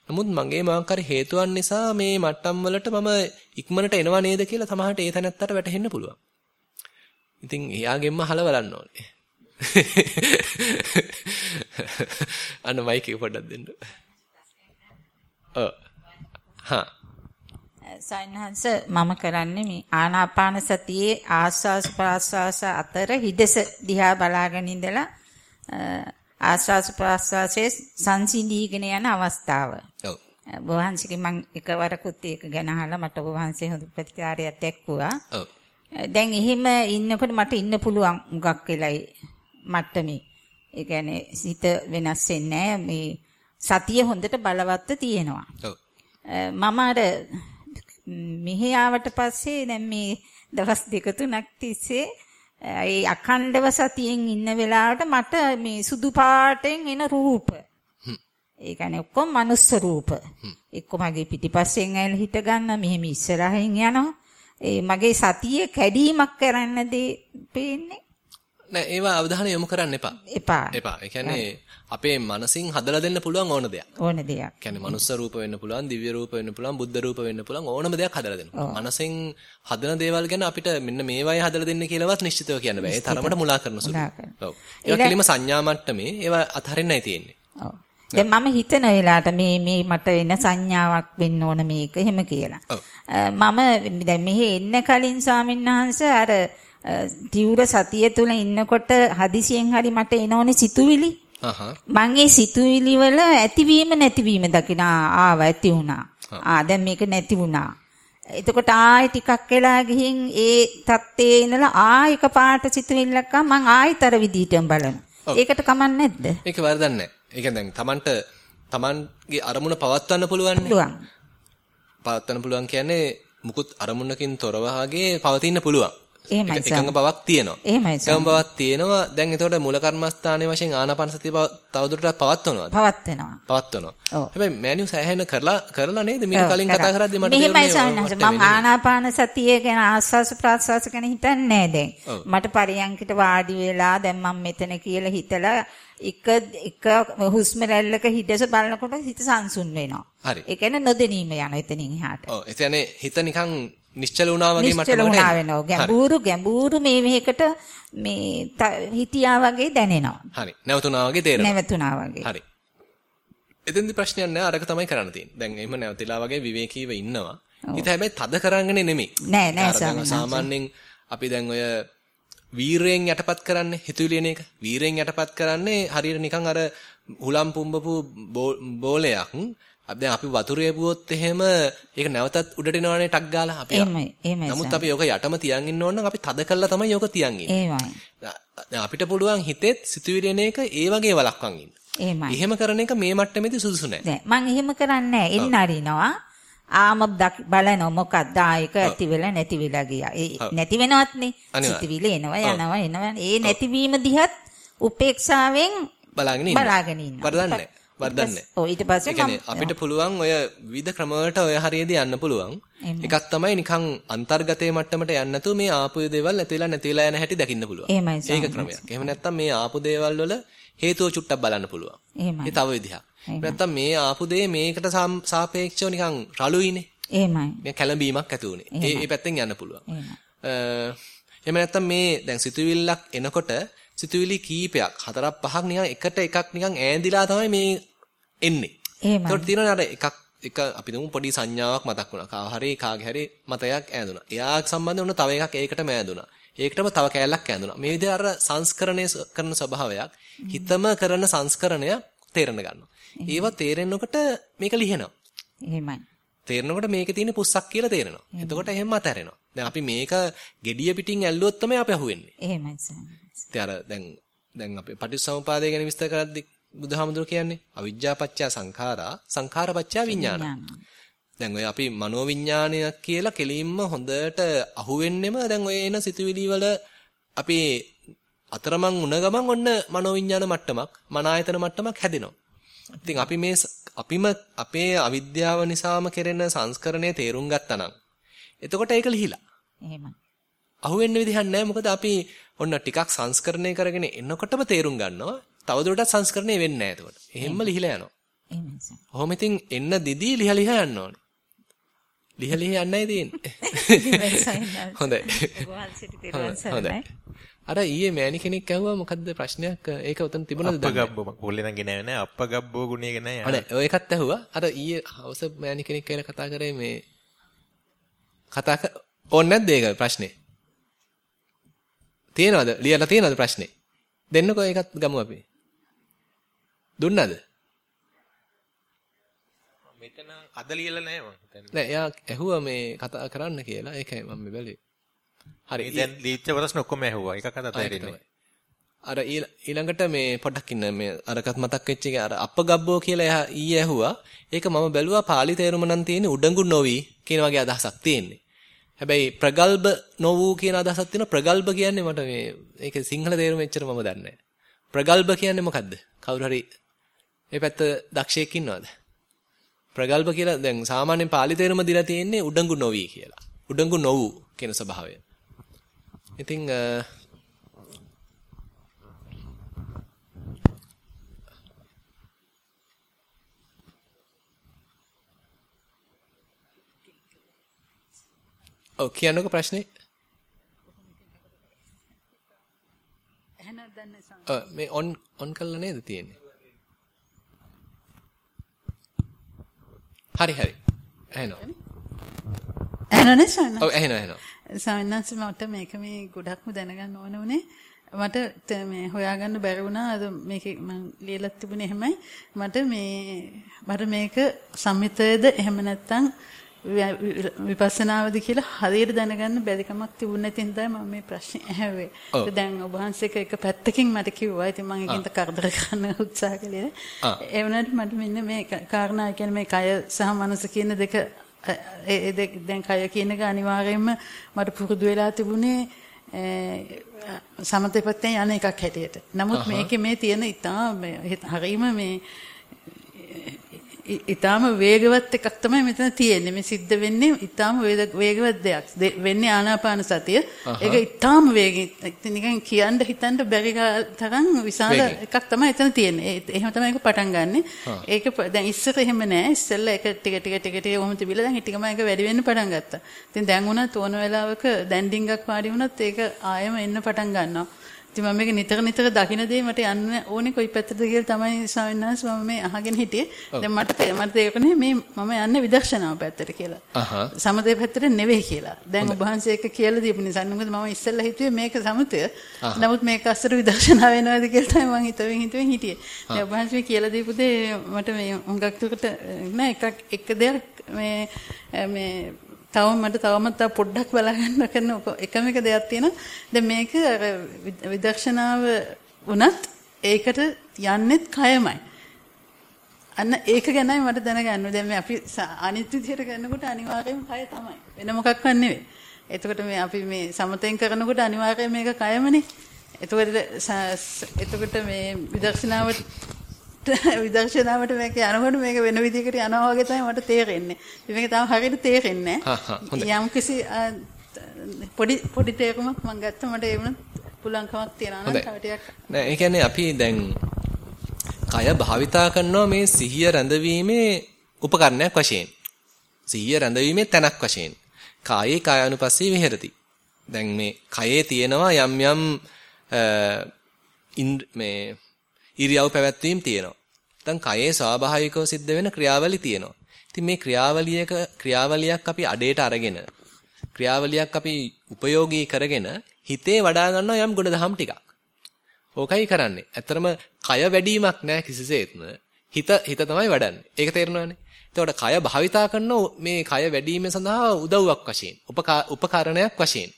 Speaker 1: නමුත් මගේ මොකක් හරි හේතුවක් නිසා මේ මට්ටම් වලට මම ඉක්මනට එනවා නේද කියලා සමහරට ඒ තැනත්තට වැටහෙන්න පුළුවන්. ඉතින් එයාගෙන්ම අහලා බලන්න ඕනේ. අන්න මයික් එක පොඩ්ඩක් දෙන්න. ඔව්. හා.
Speaker 4: සයින්හන්ස මම කරන්නේ මේ ආනාපාන සතියේ ආස්වාස් ප්‍රාස්වාස අතර හිදස දිහා බලාගෙන ඉඳලා ආස්වාස් ප්‍රාස්වාසයේ සංසිඳීගෙන යන අවස්ථාව.
Speaker 1: ඔව්.
Speaker 4: වහන්සේගෙන් මම එකවරකුත් ඒක ගැන අහලා මට වහන්සේ හොඳ ප්‍රතිචාරයක් දැක්වුවා.
Speaker 1: ඔව්.
Speaker 4: දැන් එහෙම ඉන්නකොට මට ඉන්න පුළුවන් මුගක් වෙලයි මට්ටමේ. ඒ කියන්නේ සිත වෙනස් වෙන්නේ මේ සතිය හොඳට බලවත්ව තියෙනවා.
Speaker 1: ඔව්.
Speaker 4: මම අර මෙහි ආවට පස්සේ දැන් මේ දවස් දෙක තුනක් තිස්සේ ඒ අඛණ්ඩව සතියෙන් ඉන්න වෙලාවට මට මේ සුදු පාටෙන් එන රූප. ඒ කියන්නේ ඔක්කොම මනුස්ස රූප. එක්ක මගේ පිටිපස්සෙන් ඇවිල්ලා හිට ගන්න මෙහෙම ඉස්සරහින් යනවා. ඒ මගේ සතියේ කැඩීමක් කරන්න දේ පේන්නේ.
Speaker 1: නෑ ඒවා අවධානය යොමු කරන්න එපා.
Speaker 4: එපා.
Speaker 1: එපා. ඒ කියන්නේ අපේ මනසින් හදලා දෙන්න පුළුවන් ඕන දෙයක්.
Speaker 4: ඕන දෙයක්.
Speaker 1: කියන්නේ මනුස්ස රූප වෙන්න පුළුවන්, දිව්‍ය රූප වෙන්න පුළුවන්, බුද්ධ රූප වෙන්න පුළුවන් ඕනම දෙයක් හදලා දෙනවා. මනසෙන් හදන දේවල් ගැන අපිට මෙන්න මේවයි හදලා දෙන්න කියලාවත් නිශ්චිතව කියන්න බෑ. ඒ තරමට මුලා කරන සුළු. ඔව්. ඒක කෙලිම සංඥා මට්ටමේ ඒවා අතහරින්නයි තියෙන්නේ.
Speaker 4: ඔව්. දැන් මම හිතන වෙලාවට මේ මේ මට එන සංඥාවක් වෙන්න ඕන මේක එහෙම කියලා. මම දැන් මෙහි එන්න කලින් ස්වාමින්වහන්සේ අර තිවුර සතිය තුල ඉන්නකොට හදිසියෙන් හරි මට එනෝනේ සිතුවිලි. මං ඒ සිතුවිලි වල ඇතිවීම නැතිවීම දකිනා ආව ඇති වුණා. ආ දැන් මේක නැති වුණා. එතකොට ආයෙ ටිකක් වෙලා ගිහින් ඒ தත්තේ ඉඳලා ආයෙ එකපාරට සිතුවිල්ලක් ආ මං ආයෙතර විදිහටම බලනවා. ඒකට කමක් නැද්ද?
Speaker 1: ඒක වරදක් නැහැ. ඒ කියන්නේ දැන් Tamanට Tamanගේ අරමුණ පවත්වන්න පුළුවන්.
Speaker 4: පුළුවන්.
Speaker 1: පවත්වන්න පුළුවන් කියන්නේ මුකුත් අරමුණකින් තොරව හාගේ පවතින්න පුළුවන්.
Speaker 4: එහෙමයි
Speaker 1: එකඟ බවක් තියෙනවා.
Speaker 4: එහෙමයි
Speaker 1: එකඟ බවක් තියෙනවා. දැන් එතකොට මූල කර්මස්ථානයේ වශයෙන් ආනාපාන සතිය තවදුරටත් පවත්වනවාද?
Speaker 4: පවත්වනවා.
Speaker 1: පවත්වනවා. හැබැයි මෑනියු සෑහෙන කරලා කරලා නේද? මීට කලින් කතා කරද්දී මට
Speaker 4: මෙහෙමයි සාන්නස මම ආනාපාන සතිය ගැන ආස්වාස ප්‍රාස්වාස ගැන හිතන්නේ නැහැ දැන්. මට පරියන්කිට වාඩි වෙලා දැන් මම මෙතන කියලා හිතලා එක එක හුස්ම රැල්ලක හිටස බලනකොට හිත සංසුන් වෙනවා.
Speaker 1: හරි.
Speaker 4: ඒ කියන්නේ නොදැනීම යන එතනින් එහාට.
Speaker 1: ඔව්. ඒ කියන්නේ හිත නිකන් නිශ්චල වුණා වගේ මට
Speaker 4: නිශ්චල වුණා වෙනවා. ගැඹුරු ගැඹුරු මේ මේකට මේ හිතියා වගේ දැනෙනවා.
Speaker 1: හරි. නැවතුණා වගේ තේරෙනවා.
Speaker 4: නැවතුණා වගේ.
Speaker 1: හරි. එතෙන්දි ප්‍රශ්නයක් නෑ අරක තමයි කරන්න තියෙන්නේ. දැන් එහෙම නැවතිලා වගේ විවේකීව ඉන්නවා. හිත හැබැයි තද කරන්නේ නෙමෙයි.
Speaker 4: නෑ නෑ
Speaker 1: සාමාන්‍යයෙන් අපි දැන් ඔය වීරයෙන් යටපත් කරන්නේ හිතුවිලි එන එක. වීරයෙන් යටපත් කරන්නේ හරියට නිකන් අර හුලම් පුම්බපු බෝලයක් දැන් අපි වතුරේ බුවොත් එහෙම ඒක නැවතත් උඩට එනවනේ ටක් ගාලා අපි
Speaker 4: එහෙමයි එහෙමයි
Speaker 1: නමුත් අපි යෝක යටම තියන් ඉන්න ඕන නම් අපි තද කළා තමයි යෝක තියන් ඉන්නේ.
Speaker 4: එහෙමයි.
Speaker 1: දැන් අපිට පුළුවන් හිතෙත් සිතුවිලි එන එක ඒ වගේ වලක්වන් ඉන්න.
Speaker 4: එහෙමයි.
Speaker 1: එහෙම කරන එක මේ මට්ටමේදී සුදුසු නෑ.
Speaker 4: දැන් මම එහෙම කරන්නේ එන්න අරිනවා ආම බලනවා මොකක්ද ආයක ඇති වෙලා නැති වෙලා ගියා. ඒ නැති වෙනවත්නේ. සිතිවිලි එනවා යනවා එනවා. ඒ නැතිවීම දිහත් උපේක්ෂාවෙන්
Speaker 1: බලාගෙන ඉන්න.
Speaker 4: බලාගෙන ඉන්න.
Speaker 1: වරදන්නේ.
Speaker 4: ඔව් ඊට පස්සේ මම
Speaker 1: අපිට පුළුවන් ඔය විවිධ ක්‍රම වලට ඔය හරියදී යන්න පුළුවන්. එකක් තමයි නිකන් අන්තර්ගතයේ මට්ටමට යන්න නැතුව මේ ආපු දේවල් නැති වෙලා නැති වෙලා යන හැටි දකින්න පුළුවන්. ඒක ක්‍රමයක්. එහෙම නැත්නම් මේ ආපු දේවල් වල හේතුව චුට්ටක් බලන්න පුළුවන්.
Speaker 4: ඒ
Speaker 1: තව විදිහක්. නැත්තම් මේ ආපු දේ මේකට සාපේක්ෂව නිකන් රළුයිනේ.
Speaker 4: එහෙමයි.
Speaker 1: මේ කැළඹීමක් ඇති උනේ. ඒ පැත්තෙන් යන්න පුළුවන්. එහෙම නැත්තම් මේ දැන් සිතුවිල්ලක් එනකොට සිතුවිලි කීපයක් හතරක් පහක් නිකන් එකට එකක් නිකන් ඈඳිලා තමයි මේ එන්නේ.
Speaker 4: එහෙමයි.
Speaker 1: ඒකට තියෙනවා අර එකක් එක අපි දුමු පොඩි සංඥාවක් මතක් වුණා. කාව හරි කාගේ හරි මතයක් ඈඳුණා. එයා සම්බන්ධ වුණ තව එකක් ඒකටම ඈඳුණා. ඒකටම තව කෑල්ලක් ඈඳුණා. මේ විදිහට අර සංස්කරණය කරන ස්වභාවයක් හිතම කරන සංස්කරණය තේරෙන්න ගන්නවා. ඒවා තේරෙනකොට මේක ලිහෙනවා.
Speaker 4: එහෙමයි.
Speaker 1: තේරෙනකොට මේකේ තියෙන පුස්සක් කියලා තේරෙනවා. එතකොට එහෙම අතහැරෙනවා. දැන් අපි මේක gediya පිටින් ඇල්ලුවොත් තමයි අපි අහුවෙන්නේ.
Speaker 4: එහෙමයි සර්.
Speaker 1: ඉතින් අර දැන් දැන් අපි පටිච්චසමුපාදය ගැන විස්තර කරද්දී බුදුහාමුදුරුවෝ කියන්නේ අවිජ්ජා පත්‍ය සංඛාරා සංඛාර පත්‍ය විඥාන. දැන් ඔය අපි මනෝවිඥානය කියලා කෙලින්ම හොඳට අහුවෙන්නෙම දැන් ඔය එන සිතුවිලි වල අපි අතරමං උණ ගමන් ඔන්න මනෝවිඥාන මට්ටමක් මන ආයතන මට්ටමක් හැදෙනවා. ඉතින් අපි මේ අපිම අපේ අවිද්‍යාව නිසාම කෙරෙන සංස්කරණය තේරුම් ගත්තා නම් එතකොට ඒක ලිහිලා.
Speaker 4: එහෙමයි.
Speaker 1: අහුවෙන්න විදිහක් නැහැ මොකද අපි ඔන්න ටිකක් සංස්කරණය කරගෙන එනකොටම තේරුම් ගන්නවා. තවදුරටත් සංස්කරණය වෙන්නේ නැහැ එතකොට. එහෙම්ම ලිහිලා යනවා. කොහොම ඉතින් එන්න දිදී ලිහ ලිහ යන්න ඕනේ. ලිහ ලිහ යන්නයි තියෙන්නේ. හොඳයි. හොඳයි. අර ඊයේ මෑණි කෙනෙක් ඇහුවා මොකද්ද ප්‍රශ්නයක් ඒක උතන තිබුණද
Speaker 2: දැන් අප්පගබ්බෝ පොල්ලේ නම් ගෙනාවේ නැහැ අප්පගබ්බෝ ගුණය ගෙනාවේ
Speaker 1: අනේ ඔය එකත් ඇහුවා අර ඊයේ හවස මෑණි කෙනෙක් කියලා කතා කරේ මේ කතා ඕනේ නැද්ද ඒක ප්‍රශ්නේ තියෙනවද ලියලා තියෙනවද ප්‍රශ්නේ දෙන්නකෝ ඒකත් ගමු අපි දුන්නද
Speaker 2: මෙතන අද ලියලා නැහැ මම හිතන්නේ
Speaker 1: නෑ එයා ඇහුවා මේ කතා කරන්න කියලා ඒකයි මම බැලුවේ
Speaker 2: හරි දැන් දීච්ච ප්‍රශ්න ඔක්කොම ඇහුවා. එකක් අත තේරෙන්නේ.
Speaker 1: අර ඊළඟට මේ පොඩ්ඩක් ඉන්න මේ අරකට මතක් වෙච්ච එක අර අපගබ්බෝ කියලා එහා ඊයේ ඇහුවා. ඒක මම බැලුවා පාලි තේරුම නම් තියෙන්නේ උඩඟු නොවි කියන වගේ අදහසක් තියෙන්නේ. හැබැයි ප්‍රගල්භ නොවූ කියන අදහසක් තියෙනවා. ප්‍රගල්භ කියන්නේ මට මේ ඒක සිංහල තේරුම එච්චර මම දන්නේ නැහැ. ප්‍රගල්භ කියන්නේ මොකද්ද? කවුරු හරි මේ පැත්ත දක්ෂයෙක් ඉන්නවද? ප්‍රගල්භ කියලා දැන් සාමාන්‍යයෙන් පාලි තේරුම දීලා තියෙන්නේ උඩඟු නොවි කියලා. උඩඟු නොවු කියන ස්වභාවය. ඉතින් ඔව් කියන්නකෝ ප්‍රශ්නේ.
Speaker 5: එහෙනම්
Speaker 1: මේ ඔන් ඔන් කළා නේද තියෙන්නේ? හරි හරි. ඇහෙනවා.
Speaker 5: එහෙනනේ සන්න.
Speaker 1: ඔව් ඇහෙනවා ඇහෙනවා.
Speaker 5: සමින්නස් මට මේක මේ ගොඩක්ම දැනගන්න ඕන උනේ මට මේ හොයාගන්න බැරි වුණා අද මේක මම ලියලා තිබුණේ එහෙමයි මට මේ මට මේක සම්මිතයේද එහෙම නැත්නම් විපස්සනාවද කියලා හරියට දැනගන්න බැරි කමක් තිබුණ නැති හින්දා මම මේ ප්‍රශ්නේ ඇහුවේ. දැන් ඔබ වහන්සේක එක පැත්තකින් මට කිව්වා. ඉතින් මම ඒකින්ද කරදර කරන්න උත්සාහ කළේ. ඒ වුණාට මට මෙන්න මේ කාරණා කියන්නේ මේ කය සහ මනස කියන දෙක ඒ දැන් කය කියන එක අනිවාර්යයෙන්ම මට පුරුදු වෙලා තිබුණේ සමතේපත්තෙන් යන එකක් හැටියට. නමුත් මේකේ මේ තියෙන ඉතා හරීම මේ ඊටාම වේගවත් එකක් තමයි මෙතන තියෙන්නේ. මේ සිද්ධ වෙන්නේ ඊටාම වේගවත් දෙයක්. වෙන්නේ ආනාපාන සතිය. ඒක ඊටාම වේගින් නිකන් කියන්න හිතන්න බැරි තරම් විශාල එකක් තමයි එතන තියෙන්නේ. එහෙම තමයි ඒක පටන් ගන්නෙ. ඒක දැන් ඉස්සර එහෙම නෑ. ඉස්සෙල්ලා ඒක ටික ටික ටික ටික ඔහොම තිබිලා දැන් ටිකම ඒක වැඩි වෙන්න පටන් ගත්තා. ඉතින් දැන් උනත් ඕන වෙලාවක දැන් ඩිංගක් වාඩි වුණත් ඒක ආයෙම එන්න පටන් ගන්නවා. ඉතින් මම මේක නිතර නිතර දකින දේ මට යන්න ඕනේ කොයි පැත්තද කියලා තමයි ස්වාමීන් වහන්සේ මම මේ අහගෙන හිටියේ. දැන් මට මට තේරුණේ මේ මම යන්නේ විදර්ශනාව පැත්තට කියලා. සමතේ පැත්තට නෙවෙයි කියලා. දැන් ඔබ වහන්සේ එක කියලා දීපු නිසා මොකද මම ඉස්සෙල්ලා හිතුවේ මේක සමතය. නමුත් මේක අස්සර විදර්ශනාව වෙනවද කියලා තමයි මම හිතුවෙන් හිතුවෙන් හිටියේ. දැන් ඔබ වහන්සේ කියලා දීපු දේ මට මේ හුඟක් දුරට නෑ එකක් එක දෙයක් මේ මේ තව මට තවමත් තව පොඩ්ඩක් බලගන්න කරන එකම එක දෙයක් තියෙනවා. දැන් මේක විදර්ශනාව වුණත් ඒකට යන්නෙත් කයමයි. අන්න ඒක ගැනයි මට දැනගන්න. දැන් මේ අපි අනිත් විදිහට කරනකොට අනිවාර්යයෙන්ම කය තමයි. වෙන මොකක්වත් නෙවෙයි. එතකොට මේ අපි මේ සමතෙන් කරනකොට අනිවාර්යයෙන් මේක කයමනේ. එතකොට එතකොට මේ විදර්ශනාවට විදර්ශනාවට මේක යනකොට මේක වෙන විදිහකට යනවා වගේ තමයි මට තේරෙන්නේ. මේක තාම හරියට තේරෙන්නේ නැහැ. යම් කිසි පොඩි පොඩි තේරුමක් මම ගත්තා මට ඒ වුණත් පුළුවන්කමක් තියනවා නම් තව ටිකක්.
Speaker 1: නෑ ඒ කියන්නේ අපි දැන් කය භාවිතා කරනවා මේ සිහිය රැඳවීමේ උපකරණයක් වශයෙන්. සිහිය රැඳවීමේ තැනක් වශයෙන්. කායේ කායानुපස්සී විහෙරති. දැන් මේ කයේ තියෙනවා යම් යම් මේ ඉරියව් පැවැත්වීම් තියෙනවා. දැන් කයේ ස්වාභාවිකව සිද්ධ වෙන ක්‍රියාවලි තියෙනවා. ඉතින් මේ ක්‍රියාවලියක ක්‍රියාවලියක් අපි අඩේට අරගෙන ක්‍රියාවලියක් අපි උපයෝගී කරගෙන හිතේ වඩා ගන්නවා යම් ගුණධම් ටිකක්. ඕකයි කරන්නේ. ඇත්තරම කය වැඩිවීමක් නෑ කිසිසේත්ම. හිත හිත තමයි වඩන්නේ. ඒක තේරෙනවනේ. එතකොට කය භාවිතා කරන මේ කය වැඩිවීම සඳහා උදව්වක් වශයෙන්, උපකරණයක් වශයෙන්.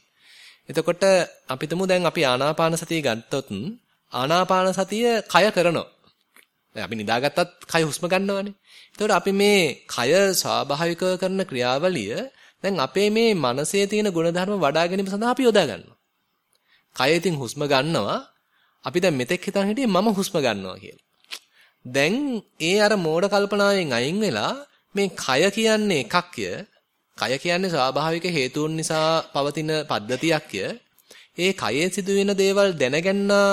Speaker 1: එතකොට අපි තුමු දැන් අපි ආනාපාන සතිය ගත්තොත් ආනාපාන සතිය කය කරනවා. දැන් අපි නිදාගත්තත් කය හුස්ම ගන්නවනේ. එතකොට අපි මේ කය ස්වාභාවිකව කරන ක්‍රියාවලිය දැන් අපේ මේ මනසේ තියෙන ගුණධර්ම වඩා ගැනීම සඳහා අපි යොදා ගන්නවා. කය ඉතින් හුස්ම ගන්නවා. අපි දැන් මෙතෙක් හිතන් හිටියේ මම හුස්ම ගන්නවා කියලා. දැන් ඒ අර මෝඩ කල්පනාවෙන් අයින් වෙලා මේ කය කියන්නේ එකක්ය. කය කියන්නේ ස්වාභාවික හේතුන් නිසා පවතින පද්ධතියක්ය. ඒ කයේ සිදුවෙන දේවල් දැනගන්නා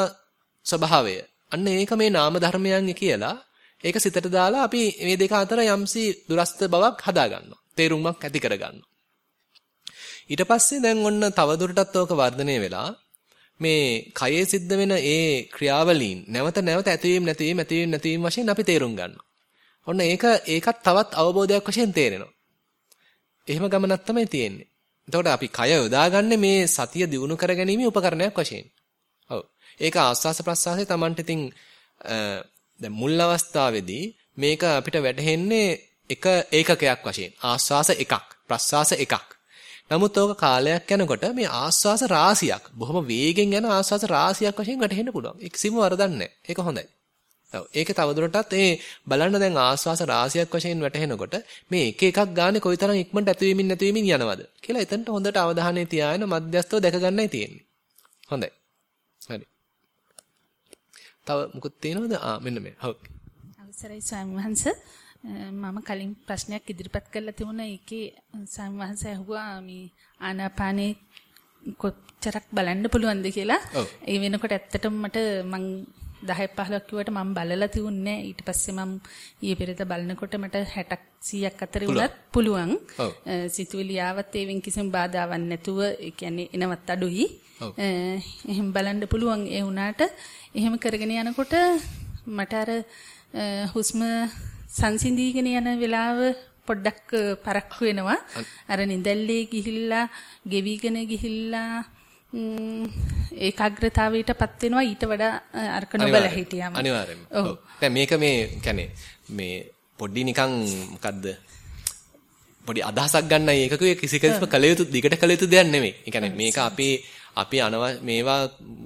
Speaker 1: ස්වභාවය. අන්න ඒක මේ නාම ධර්මයන් කියලා ඒක සිතට දාලා අපි මේ දෙක අතර යම්සි දුරස්ත බවක් හදා ගන්නවා. තේරුමක් ඇති කර ගන්නවා. ඊට පස්සේ දැන් ඔන්න තවදුරටත් ඕක වර්ධනය වෙලා මේ කයේ සිද්ධ වෙන ඒ ක්‍රියාවලීන් නැවත නැවත ඇතිවීම නැතිවීම ඇතිවීම නැතිවීම වශයෙන් අපි තේරුම් ගන්නවා. ඔන්න ඒක ඒකත් තවත් අවබෝධයක් වශයෙන් තේරෙනවා. එහෙම ගමනක් තමයි තියෙන්නේ. එතකොට අපි කය යොදාගන්නේ මේ සතිය දිනු කරගැනීමේ උපකරණයක් වශයෙන්. ඒක ආස්වාස ප්‍රස්වාසයේ Tamanට ඉතින් දැන් මුල් අවස්ථාවේදී මේක අපිට වැටහෙන්නේ එක ඒකකයක් වශයෙන් ආස්වාස එකක් ප්‍රස්වාස එකක්. නමුත් ඕක කාලයක් යනකොට මේ ආස්වාස රාශියක් බොහොම වේගෙන් යන ආස්වාස රාශියක් වශයෙන් වැටහෙන්න පුළුවන්. ඒක කිසිම වරදක් නැහැ. ඒක හොඳයි. ඔව් ඒක තවදුරටත් ඒ බලන්න දැන් ආස්වාස රාශියක් වශයෙන් වැටහෙනකොට මේ එක එකක් ගානේ කොයිතරම් ඉක්මනට ඇතිවීමින් නැතිවීමින් යනවද කියලා එතනට හොඳට අවධානය තියාගෙන මධ්‍යස්තව දැක ගන්නයි තියෙන්නේ. හොඳයි. තව මොකද තියෙනවද? ආ මෙන්න මේ. ඔව්.
Speaker 6: අවසරයි ස්වාමීන් වහන්සේ මම කලින් ප්‍රශ්නයක් ඉදිරිපත් කරලා තිබුණා ඒකේ ස්වාමීන් වහන්සේ අහුවා මේ ආනාපානේ කොච්චරක් බලන්න පුළුවන්ද කියලා. ඒ වෙනකොට ඇත්තටම මට මං 10 15ක් කිව්වට මම බලලා තියුන්නේ ඊට පස්සේ මම ඊයේ පෙරේද බලනකොට මට 60ක් 100ක් අතර වුණත් පුළුවන්. සිතුවිලි ආවත් ඒවෙන් කිසිම බාධාවක් නැතුව ඒ කියන්නේ එනවත් අඩුයි. එහෙම බලන්න පුළුවන් ඒ වුණාට එහෙම කරගෙන යනකොට මට අර හුස්ම සංසිඳීගෙන යන වෙලාව පොඩ්ඩක් පරක්කු වෙනවා. අර නිදැල්ලේ ගිහිල්ලා, ගෙවිගෙන ගිහිල්ලා ඒකාග්‍රතාවයටපත් වෙනවා ඊට වඩා අර්ක නොබල හිටියාම.
Speaker 1: අනිවාර්යයෙන්ම. ඔව්. දැන් මේක මේ කියන්නේ මේ පොඩි නිකන් මොකද්ද පොඩි අදහසක් ගන්නයි ඒකකුවේ කිසි කෙනෙක්ම කළ යුතු දිගට කළ යුතු දෙයක් නෙමෙයි. ඒ කියන්නේ මේක අපි අපි අනව මේවා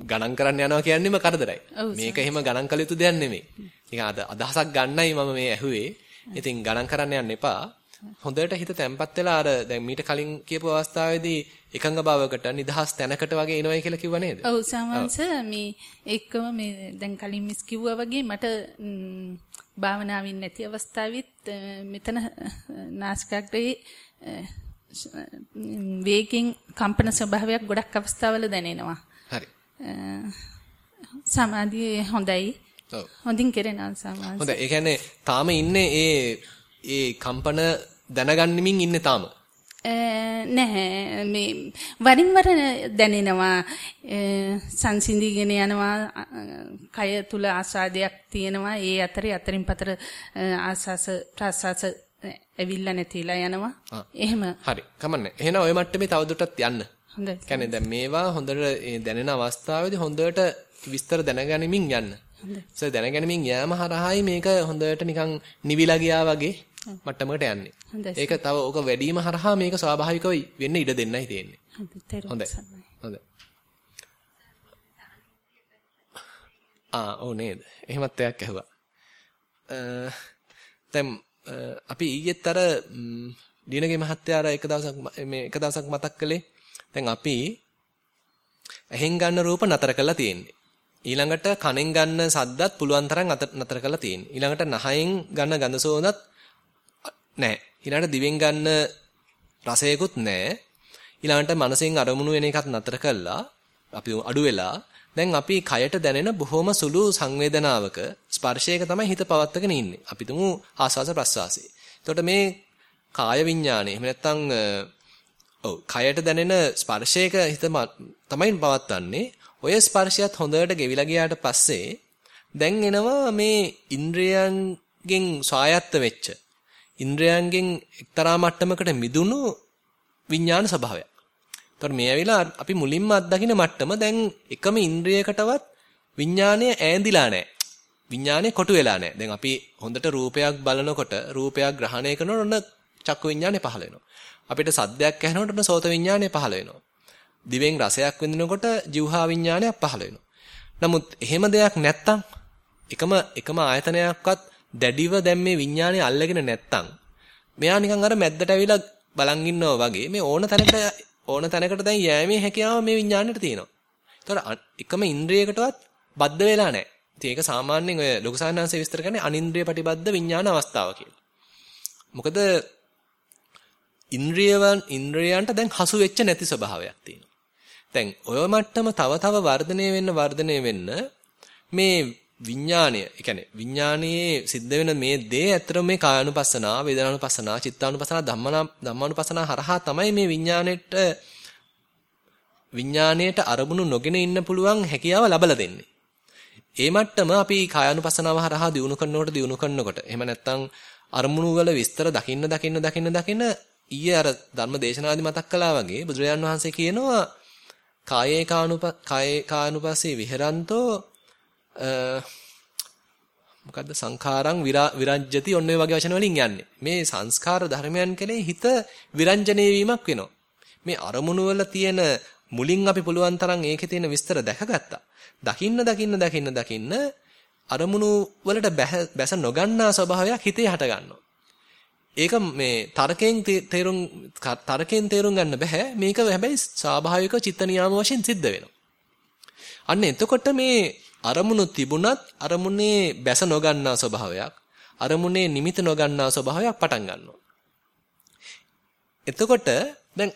Speaker 1: ගණන් කරන්න යනවා කියන්නේම කරදරයි. මේක එහෙම ගණන් කළ යුතු දෙයක් නෙමෙයි. නිකන් අදහසක් ගන්නයි මම මේ ඇහුවේ. ඉතින් ගණන් කරන්න යන්න එපා. හොඳට හිත තැම්පත් වෙලා අර දැන් මීට කලින් කියපු අවස්ථාවේදී එකඟ භාවයකට නිදහස් තැනකට වගේ එනවයි කියලා කිව්වා නේද?
Speaker 6: ඔව් සමහරවිට මේ එක්කම මේ දැන් කලින් මිස් කිව්වා වගේ මට භාවනාවින් නැති අවස්ථාවෙත් මෙතන නාසිකාග්‍රේ වේගින් කම්පන ස්වභාවයක් ගොඩක් අවස්ථාවල දැනෙනවා.
Speaker 1: හරි.
Speaker 6: සමාධිය හොඳයි.
Speaker 1: ඔව්.
Speaker 6: හොඳින් කෙරෙනවා සමාධිය.
Speaker 1: හොඳයි. ඒ කියන්නේ තාම ඉන්නේ ඒ ඒ කම්පන දැනගන්නෙමින් ඉන්නේ තාම.
Speaker 6: නැහැ මේ වරින් වර දැනෙනවා සංසිඳීගෙන යනවා කය තුල ආස්වාදයක් තියෙනවා ඒ අතරේ අතරින් පතර ආස්වාස ප්‍රාස්වාස ඇවිල්ලා නැතිලා යනවා. එහෙම.
Speaker 1: හරි. කමන්නේ. එහෙනම් ওই මට්ටමේ තවදුරටත් යන්න.
Speaker 6: හොඳයි.
Speaker 1: කියන්නේ දැන් මේවා හොඳට දැනෙන අවස්ථාවේදී හොඳට විස්තර දැනගැනීමෙන් යන්න. හොඳයි. දැනගැනීමෙන් යෑම හරහායි මේක හොඳට නිකන් නිවිලා ගියා වගේ මට්ටමකට යන්නේ. ඒක තව ඕක වැඩිම හරහා මේක ස්වාභාවිකව වෙන්න ඉඩ දෙන්නයි තියෙන්නේ. හොඳයි. හොඳයි. ආ ඔව් නේද. එහෙමත් එකක් ඇහුවා. දැන් අපි ඊයේත් අර දිනගේ මහත්තයා අර එක දවසක් මේ එක දවසක් මතක් කළේ දැන් අපි ඇහෙන් ගන්න රූප නතර කරලා තියෙන්නේ. ඊළඟට කනෙන් ගන්න සද්දත් පුළුවන් තරම් නතර කරලා තියෙන්නේ. ඊළඟට නහයෙන් ගන්න ගඳ සුවඳත් නැහැ. ඊළඟට දිවෙන් ගන්න රසයකුත් නැහැ. ඊළඟට මනසෙන් අරමුණු වෙන එකත් නතර කළා. අපි අඩු වෙලා දැන් අපි කයට දැනෙන බොහොම සුළු සංවේදනාවක ස්පර්ශයක තමයි හිත පවත්වගෙන ඉන්නේ. අපි තුමු ආස්වාස ප්‍රස්වාසයේ. එතකොට මේ කාය විඥානය එහෙම නැත්නම් ඔව් කයට දැනෙන ස්පර්ශයක හිත තමයි පවත්වන්නේ. ඔය ස්පර්ශයත් හොඳට ගෙවිලා ගියාට පස්සේ දැන් එනවා මේ ඉන්ද්‍රයන්ගෙන් ස්වායත්ත වෙච්ච ඉන්ද්‍රයන්ගෙන් එක්තරා මට්ටමකට මිදුණු විඥාන ස්වභාවයක්. ඒතකොට මේ ඇවිල්ලා අපි මුලින්ම අත්දකින්න මට්ටම දැන් එකම ඉන්ද්‍රියකටවත් විඥානය ඈඳිලා නැහැ. විඥානය කොටු වෙලා නැහැ. දැන් අපි හොඳට රූපයක් බලනකොට රූපයක් ග්‍රහණය කරනකොට ඔන්න චක්කු විඥානය පහළ වෙනවා. අපිට සද්දයක් ඇහෙනකොට ඔන්න සෝත විඥානය පහළ වෙනවා. දිවෙන් රසයක් විඳිනකොට જીවහා විඥානයක් පහළ වෙනවා. නමුත් එහෙම දෙයක් නැත්තම් එකම එකම ආයතනයක්වත් දැඩිව දැන් මේ විඥානය අල්ලගෙන නැත්තම් මෙයා නිකන් අර මැද්දට ඇවිලා බලන් ඉන්නවා වගේ මේ ඕන තැනකට ඕන තැනකට දැන් යෑමේ හැකියාව මේ විඥාණයට තියෙනවා. ඒතර එකම ඉන්ද්‍රියකටවත් බද්ධ වෙලා නැහැ. ඉතින් ඒක සාමාන්‍යයෙන් ඔය ලොකු සාහනංශය විස්තර කරන්නේ අනින්ද්‍රිය ප්‍රතිබද්ධ විඥාන අවස්ථාව කියලා. මොකද ඉන්ද්‍රියවන් ඉන්ද්‍රියයන්ට දැන් හසු වෙච්ච නැති ස්වභාවයක් තියෙනවා. දැන් ඔය මට්ටම තව තව වර්ධනය වෙන්න වර්ධනය වෙන්න මේ විඥාණය, ඒ කියන්නේ විඥානයේ සිද්ධ වෙන මේ දේ ඇත්තටම මේ කායानुපස්සනා, වේදනානුපස්සනා, චිත්තානුපස්සනා, ධම්මනා ධම්මානුපස්සනා හරහා තමයි මේ විඥාණයට විඥාණයට අරමුණු නොගෙන ඉන්න පුළුවන් හැකියාව ලබලා දෙන්නේ. ඒ මට්ටම අපි කායानुපස්සනාව හරහා දිනු කරනකොට දිනු කරනකොට එහෙම නැත්නම් අරමුණු වල විස්තර දකින්න දකින්න දකින්න දකින්න ඊයේ අර ධර්ම දේශනාදි මතක් කළා වගේ බුදුරජාන් වහන්සේ කියනවා කායේ කානුප කායේ කානුපස්සේ විහෙරන්තෝ මොකද්ද සංඛාරං විරජ්‍යති ඔන්න ඔය වගේ වචන වලින් යන්නේ. මේ සංස්කාර ධර්මයන් කෙරේ හිත විරංජනේ වීමක් වෙනවා. මේ අරමුණු වල තියෙන මුලින් අපි පුළුවන් තරම් ඒකේ තියෙන විස්තර දැකගත්තා. දකින්න දකින්න දකින්න දකින්න අරමුණු වලට බැස නොගන්නා ස්වභාවයක් හිතේ හට ගන්නවා. ඒක මේ තර්කයෙන් තේරුම් තර්කයෙන් තේරුම් ගන්න බෑ. මේක හැබැයි ස්වාභාවික චිත්ත නියාම වශයෙන් සිද්ධ වෙනවා. අන්න එතකොට මේ අරමුණු තිබුණත් අරමුණේ බැස නොගන්නා ස්වභාවයක් අරමුණේ නිමිත නොගන්නා ස්වභාවයක් පටන් ගන්නවා. එතකොට දැන්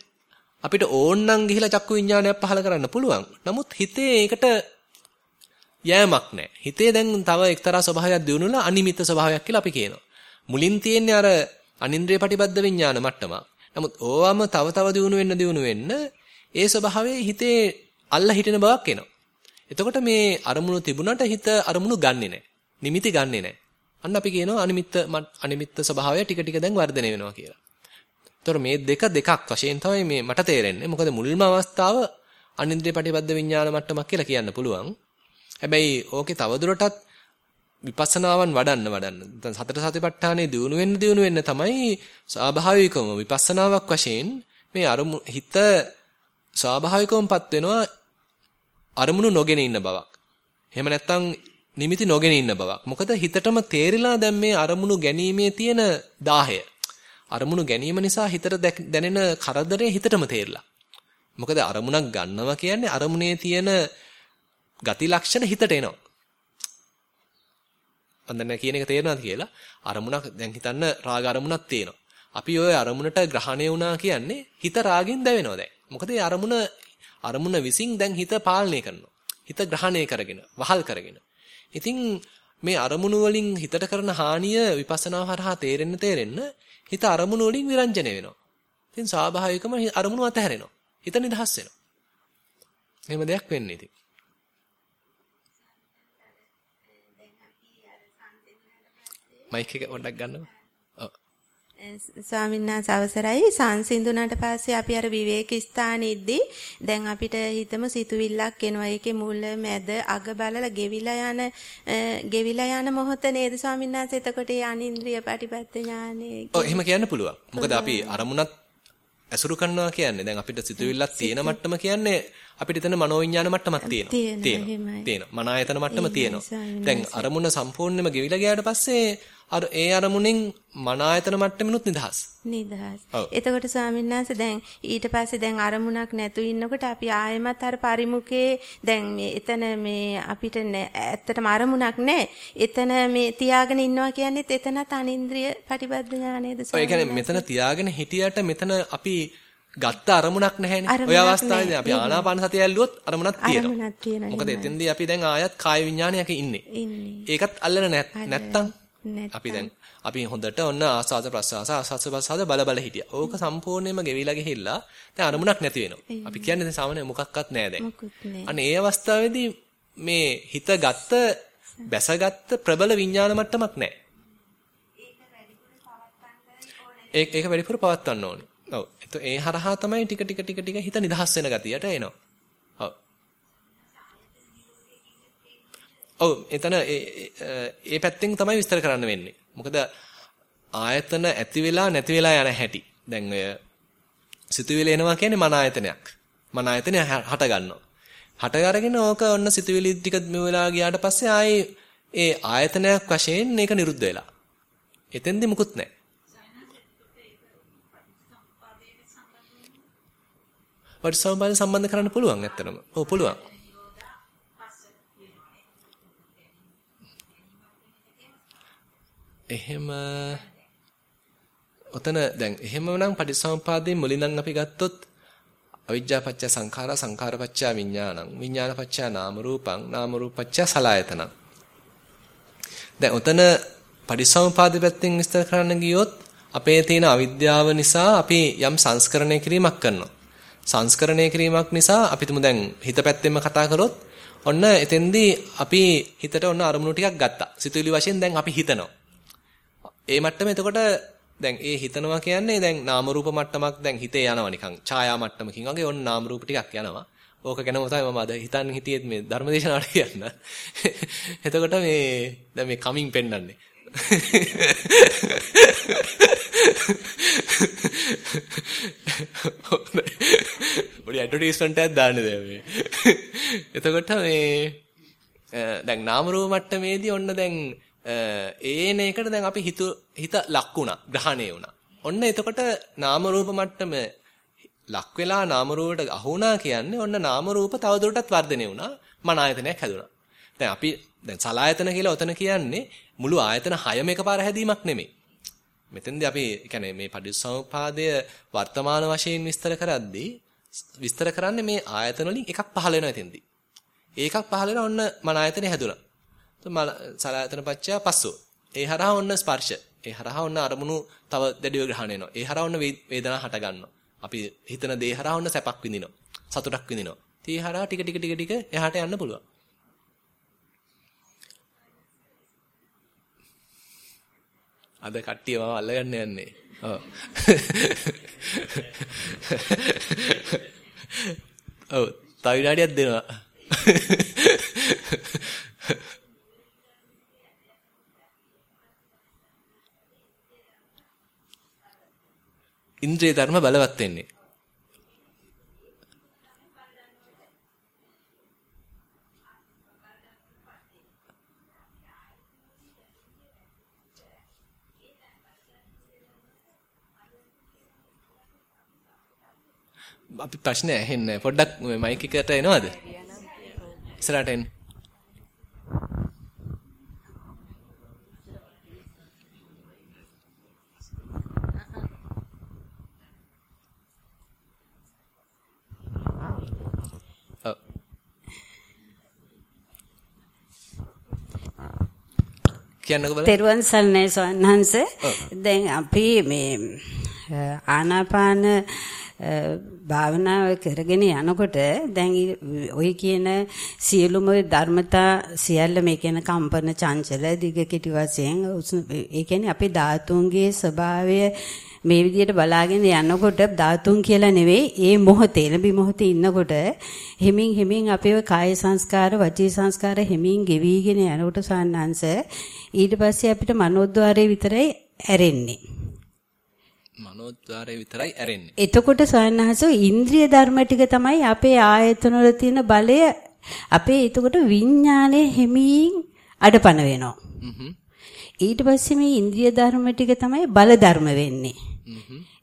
Speaker 1: අපිට ඕන්නම් ගිහිලා චක්කු විඥානයක් පහල කරන්න පුළුවන්. නමුත් හිතේ ඒකට යෑමක් නැහැ. හිතේ දැන් තව එක්තරා ස්වභාවයක් දිනුනලා අනිමිත් ස්වභාවයක් කියලා අපි කියනවා. මුලින් තියෙන්නේ අර අනින්ද්‍රිය පටිබද්ධ විඥාන මට්ටම. නමුත් ඕවම තව තව දිනු වෙන්න දිනු වෙන්න ඒ ස්වභාවයේ හිතේ අල්ල හිටින බවක් එනවා. එතකොට මේ අරමුණු තිබුණට හිත අරමුණු ගන්නෙ නැහැ. නිමිති ගන්නෙ නැහැ. අන්න අපි කියනවා අනිමිත්ත අනිමිත්ත ස්වභාවය ටික ටික දැන් වර්ධනය වෙනවා කියලා. ඒතොර මේ දෙක දෙකක් වශයෙන් තමයි මේ මට තේරෙන්නේ. මොකද මුල්ම අවස්ථාව අනින්ද්‍රිය පටිබද්ධ විඥාන මට්ටමක් කියලා කියන්න පුළුවන්. හැබැයි ඕකේ තවදුරටත් විපස්සනාවන් වඩන්න වඩන්න. දැන් සතර සතිපට්ඨානේ දිනු වෙන්න දිනු වෙන්න තමයි ස්වාභාවිකවම විපස්සනාවක් වශයෙන් මේ අරමු හිත ස්වාභාවිකවමපත් වෙනවා අරමුණු නොගෙන ඉන්න බවක්. එහෙම නැත්නම් නිමිති නොගෙන ඉන්න බවක්. මොකද හිතටම තේරිලා දැන් මේ අරමුණු ගැනීමේ තියෙන දාහය. අරමුණු ගැනීම නිසා හිතට දැනෙන කරදරය හිතටම තේරිලා. මොකද අරමුණක් ගන්නවා කියන්නේ අරමුණේ තියෙන ගති ලක්ෂණ හිතට එනවා. අන්දන්න කියන එක තේරෙනවද කියලා අරමුණක් දැන් හිතන්න රාග අරමුණක් තියෙනවා. අපි ওই අරමුණට ග්‍රහණය වුණා කියන්නේ හිත රාගෙන් දැවෙනවා දැන්. මොකද ඒ අරමුණ අරමුණ විසින් දැන් හිත පාලනය කරනවා. හිත ග්‍රහණය කරගෙන, වහල් කරගෙන. ඉතින් මේ අරමුණු වලින් හිතට කරන හානිය විපස්සනා හරහා තේරෙන්න තේරෙන්න හිත අරමුණු වලින් විරංජන වෙනවා. ඉතින් ස්වාභාවිකම අරමුණු අතහැරෙනවා. හිත නිදහස් වෙනවා. එහෙම දෙයක් වෙන්නේ ඉතින්. මයික් එක පොඩ්ඩක් ගන්නකො.
Speaker 7: ස්වාමීන් වහන්සේ අවසරයි. සංසිඳුණාට පස්සේ අපි අර විවේක ස්ථානෙද්දී දැන් අපිට හිතමු සිතුවිල්ලක් එනවා. ඒකේ මුල මැද අග බලලා ගෙවිලා යන ගෙවිලා යන මොහොත නේද ස්වාමීන් වහන්සේ? එතකොට ඒ අනින්ද්‍රිය ප්‍රතිපත්ත ඥානෙ
Speaker 1: ඔව් එහෙම කියන්න පුළුවන්. මොකද අපි අරමුණත් ඇසුරු කරනවා කියන්නේ. දැන් අපිට සිතුවිල්ලක් තියෙන මට්ටම කියන්නේ අපිට එතන මනෝවිඤ්ඤාණ මට්ටමක් තියෙනවා. තියෙනවා තියෙනවා. මනායතන මට්ටම තියෙනවා. දැන් අරමුණ සම්පූර්ණයෙන්ම ගෙවිලා ගියාට පස්සේ අර ඒ අරමුණෙන් මන ආයතන මට්ටමිනුත් නිදහස්.
Speaker 7: නිදහස්. එතකොට ස්වාමීන් වහන්සේ දැන් ඊට පස්සේ දැන් අරමුණක් නැතු ඉන්නකොට අපි ආයෙමත් අර පරිමුඛේ දැන් මේ එතන මේ අපිට ඇත්තටම අරමුණක් නැහැ. එතන මේ තියාගෙන ඉන්නවා කියන්නේත් එතනත් අනින්ද්‍රිය ප්‍රතිබද්ධ ඥානයේද
Speaker 1: ස්වාමීන් මෙතන තියාගෙන හිටියට මෙතන අපි ගත්ත අරමුණක් නැහැනේ. ඔය අවස්ථාවේදී අපි ආනාපාන සතිය ඇල්ලුවොත් අරමුණක් තියෙනවා. මොකද එතෙන්දී අපි දැන් ආයත් කාය විඥානයක ඉන්නේ. ඒකත් අල්ලන නැත්තම් අපි දැන් අපි හොඳට ඔන්න ආස්වාද ප්‍රසආස ආස්වාද ප්‍රසආද බල බල හිටියා. ඕක සම්පූර්ණයෙන්ම ගෙවිලා ගිහිල්ලා දැන් අරමුණක් නැති වෙනවා. අපි කියන්නේ දැන් සාමාන්‍ය මොකක්වත් නැහැ දැන්. අන්න ඒ අවස්ථාවේදී මේ හිත ගත්ත බැසගත්ත ප්‍රබල විඥාන මට්ටමක් නැහැ. ඒක ඒක වැඩිපුර පවත්වන්න ඕනේ. ඔව්. ඒ හරහා තමයි ටික ටික ටික ටික හිත නිදහස් වෙන ගතියට එනවා. ඔව් එතන ඒ පැත්තෙන් තමයි විස්තර කරන්න වෙන්නේ. මොකද ආයතන ඇති වෙලා නැති වෙලා යන හැටි. දැන් ඔය සිතුවිලි එනවා කියන්නේ මන ආයතනයක්. මන ආයතනය හට ගන්නවා. හට අරගෙන ඕක ඔන්න සිතුවිලි ටික මේ වෙලා ගියාට පස්සේ ආයේ ඒ ආයතනයක් වශයෙන් මේක නිරුද්ධ වෙලා. එතෙන්දි මුකුත් නැහැ. වටසම්බන්ධ සම්බන්ධ කරන්න පුළුවන් ඇත්තටම. ඔව් පුළුවන්. එහෙම ඔතන දැන් එහෙමනම් පටිසමුපාදයෙන් මුලින්නම් අපි ගත්තොත් අවිජ්ජා පත්‍ය සංඛාරා සංඛාර පත්‍ය විඥානං. විඥාන පත්‍ය නාම රූපං. නාම රූප පත්‍ය සලආයතනං දැන් ඔතන පටිසමුපාද පැත්තෙන් විස්තර කරන්න ගියොත් අපේ තියෙන අවිද්‍යාව නිසා අපි යම් සංස්කරණය කිරීමක් කරනවා. සංස්කරණය කිරීමක් නිසා අපි තුමු දැන් හිත පැත්තෙන්ම කතා කරොත් ඔන්න එතෙන්දී අපි හිතට ඔන්න අරමුණු ටිකක් ගත්තා. සිතුවිලි වශයෙන් දැන් අපි හිතනවා. ඒ මට්ටම එතකොට දැන් ඒ හිතනවා කියන්නේ දැන් නාම රූප මට්ටමක් දැන් හිතේ යනවා නිකන් ඡායා මට්ටමකින් වගේ ඔන්න නාම රූප ටිකක් යනවා. ඕක ගැනම තමයි මම අද හිතන් හිටියේ මේ ධර්මදේශනාවට කියන්න. එතකොට මේ දැන් මේ කමින් පෙන්වන්නේ. පොඩි ඇඩ්වර්ටයිස්මන්ට් එකක් දාන්න දැන් මේ. එතකොට මේ දැන් නාම රූප මට්ටමේදී ඔන්න දැන් ඒන එකට දැන් අපි හිත හිත ලක් වුණා ග්‍රහණය වුණා. ඔන්න එතකොට නාම රූප මට්ටම ලක් වෙලා නාම රූපයට අහු වුණා කියන්නේ ඔන්න නාම රූප තවදුරටත් වර්ධනය වුණා. මන ආයතනයක් හැදුණා. දැන් අපි දැන් සලායතන කියලා ඔතන කියන්නේ මුළු ආයතන හයම එකපාර හැදීමක් නෙමෙයි. මෙතෙන්දී අපි කියන්නේ මේ පටිච්චසමුපාදය වර්තමාන වශයෙන් විස්තර කරද්දී විස්තර කරන්නේ මේ ආයතන වලින් එකක් පහළ වෙනවා එතෙන්දී. ඒකක් පහළ වෙලා ඔන්න මන ආයතනය හැදුණා. සලායතන පච්චය පස්සෝ. ඒ හරහා ඔන්න ස්පර්ශ. ඒ හරහා ඔන්න අරමුණු තව දැඩිව ග්‍රහණය වෙනවා. ඒ හරහා ඔන්න වේදනා හට ගන්නවා. අපි හිතන දේ හරහා ඔන්න සැපක් විඳිනවා. සතුටක් විඳිනවා. තී හරහා ටික ටික ටික ටික එහාට යන්න පුළුවන්. අද කට්ටිය මම අල්ලගන්න යන්නේ. ඔව්. ඔව්, තව විනාඩියක් දෙනවා. ඉන්ද්‍රිය ධර්ම බලවත් වෙන්නේ. අපි ප්‍රශ්නේ ඇහෙන්නේ පොඩ්ඩක් මයික් එකට එනවද? ඉස්සරහට එන්න. කියන්නකෝ බලන්න.
Speaker 8: තෙරුවන් සරණයි සවන්හන්ස. දැන් අපි මේ ආනාපාන භාවනාව කරගෙන යනකොට දැන් ඔය කියන සියලුම ධර්මතා සියල්ල මේ කියන කම්පන චංචල දිග කෙටි වශයෙන් ඒ කියන්නේ අපේ ධාතුන්ගේ ස්වභාවය මේ විදිහට බලාගෙන යනකොට ධාතුන් කියලා නෙවෙයි ඒ මොහොතේ ලැබි මොහොතේ ඉන්නකොට හිමින් හිමින් අපේ කාය සංස්කාර වචී සංස්කාර හිමින් ගෙවිගෙන යනකොට සාන්නංශ ඊට පස්සේ අපිට මනෝද්වාරයේ විතරයි ඇරෙන්නේ
Speaker 1: මනෝද්වාරය විතරයි ඇරෙන්නේ.
Speaker 8: එතකොට සයන්හස ඉන්ද්‍රිය ධර්ම ටික තමයි අපේ ආයතන වල තියෙන බලය අපේ එතකොට විඥානයේ හිමින් අඩපණ වෙනවා. ඊට පස්සේ මේ ඉන්ද්‍රිය ධර්ම ටික තමයි බල ධර්ම වෙන්නේ.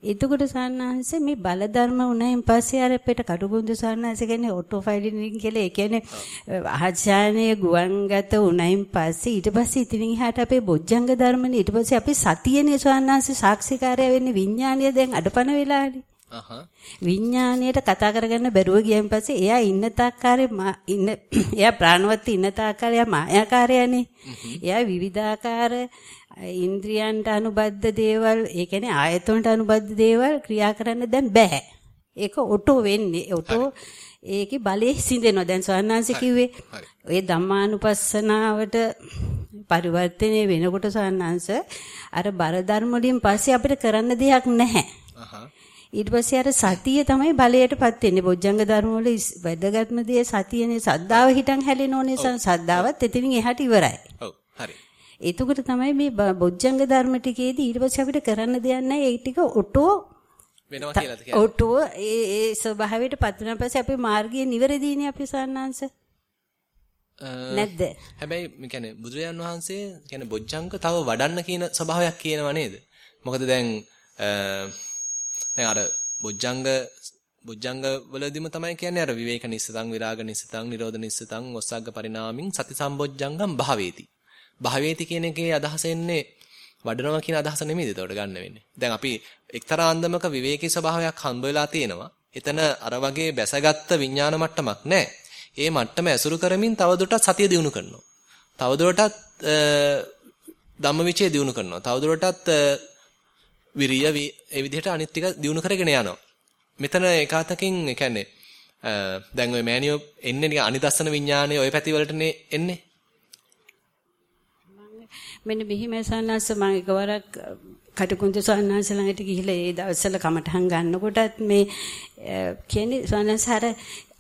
Speaker 8: එතකොට සාන්නහන්ස මේ බල ධර්ම උනායින් පස්සේ අර අපිට කටුකුඳු සාන්නහන්ස කියන්නේ ඔටෝ ෆයිලින් කියලා ඒ කියන්නේ ආචාර්යයේ ගුවන්ගත උනායින් පස්සේ ඊට පස්සේ ඉතින් එහාට අපේ බොජ්ජංග ධර්මනේ ඊට පස්සේ අපි සතියනේ සාන්නහන්ස සාක්ෂිකාරය වෙන්නේ විඥානීය දැන් අඩපණ වෙලානේ. විඥාණයට කතා කරගන්න බැරුව ගියන් පස්සේ එයා ඉන්න තාක්කාරේ ඉන්න එයා ප්‍රාණවත් ඉන්න තාක්කාරේ මායාකාරයනේ. එයා විවිධාකාර ඉන්ද්‍රියන්ට අනුබද්ධ දේවල් ඒ කියන්නේ ආයතනට අනුබද්ධ දේවල් ක්‍රියා කරන්න දැන් බෑ. ඒක ඔටෝ වෙන්නේ. ඔටෝ ඒකේ බලේ සිඳෙනවා. දැන් සවන්නාංශ කිව්වේ ඔය ධම්මානුපස්සනාවට පරිවර්තනය වෙනකොට සවන්නාංශ අර බර ධර්ම වලින් පස්සේ අපිට කරන්න දෙයක් නැහැ. ඊට පස්සේ අර සතිය තමයි බලයටපත් වෙන්නේ. බොජ්ජංග ධර්ම වල වැදගත්ම දේ සතියනේ. සද්ධාව හිටන් හැලෙනෝනේ සද්ධාවත් එතනින් එහාට ඉවරයි.
Speaker 1: ඔව්. හරි.
Speaker 8: එතකොට තමයි මේ බොජ්ජංග ධර්ම ටිකේදී ඊට පස්සේ අපිට කරන්න දෙයක් නැහැ. ඒ ටික ඔටෝ
Speaker 1: වෙනවා කියලාද කියන්නේ.
Speaker 8: ඔටෝ ඒ ඒ ස්වභාවයට පත් වෙන පස්සේ අපේ මාර්ගය නිවැරදිනේ අපි සාන්නාංශ. නැද්ද?
Speaker 1: හැබැයි කියන්නේ බුදුරජාන් වහන්සේ කියන්නේ බොජ්ජංග තව වඩන්න කියන ස්වභාවයක් කියනවා නේද? මොකද දැන් දැන් අර බොජ්ජංග බොජ්ජංග වලදීම තමයි කියන්නේ අර විවේක නිස්සතං විරාග නිස්සතං නිරෝධ නිස්සතං ඔස්සග්ග පරිණාමින් සති සම්බොජ්ජංගම් භාවේති. භාවේති කියන එකේ අදහස එන්නේ වඩනවා කියන අදහස නෙමෙයිද එතකොට ගන්න වෙන්නේ. දැන් අපි එක්තරා අන්දමක විවේකී ස්වභාවයක් හම්බ වෙලා තියෙනවා. එතන අර වගේ බැසගත්ත විඥාන මට්ටමක් නැහැ. ඒ මට්ටම ඇසුරු කරමින් තවදුරටත් සතිය දිනු කරනවා. තවදුරටත් ධම්මවිචේ දිනු කරනවා. තවදුරටත් විරිය ඒ විදිහට අනිත් ටික දිනු කරගෙන යනවා. මෙතන ඒකාතකින් ඒ කියන්නේ දැන් ওই මෑනියෝ එන්නේ නිකන් අනිදස්සන විඥානයේ ওই පැති වලටනේ එන්නේ.
Speaker 8: මෙන්න මෙහිම සන්නාස මම එකවරක් කටුකුංජ සන්නාස ළඟට ගිහිල්ලා ඒ දවස්වල කමටහන් ගන්නකොටත් මේ කියන්නේ සන්නාස හර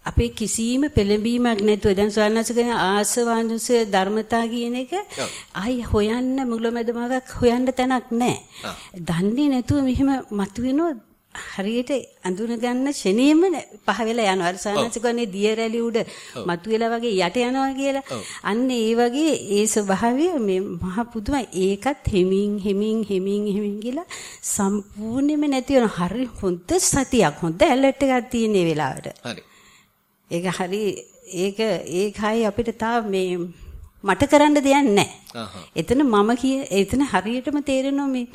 Speaker 8: අපේ කිසිම පෙළඹීමක් නැතුව දැන් සවන්නස කියන ආසවාංශ ධර්මතා කියන එක ආයි හොයන්න මුලමෙදමක් හොයන්න තැනක් නැහැ. දන්නේ නැතුව මෙහෙම මතුවෙනවා හරියට අඳුන ගන්න ෂණේම පහ වෙලා යනවා. අර සානසිකෝනේ දිය රැලි උඩ මතුවෙලා වගේ යට යනවා කියලා. අන්න ඒ වගේ ඒ ස්වභාවය මේ මහ පුදුමයි. ඒකත් හිමින් හිමින් හිමින් හිමින් කියලා සම්පූර්ණයෙන්ම නැති වෙන හරි හොඳ සතියක් හොඳ ඇලර්ට් එකක් තියෙන වෙලාවට.
Speaker 1: හරි.
Speaker 8: ඒක හරි ඒක ඒකයි අපිට තාම මේ මට කරන්න දෙයක් නැහැ. එතන මම කිය එතන හරියටම තේරෙනවා මේ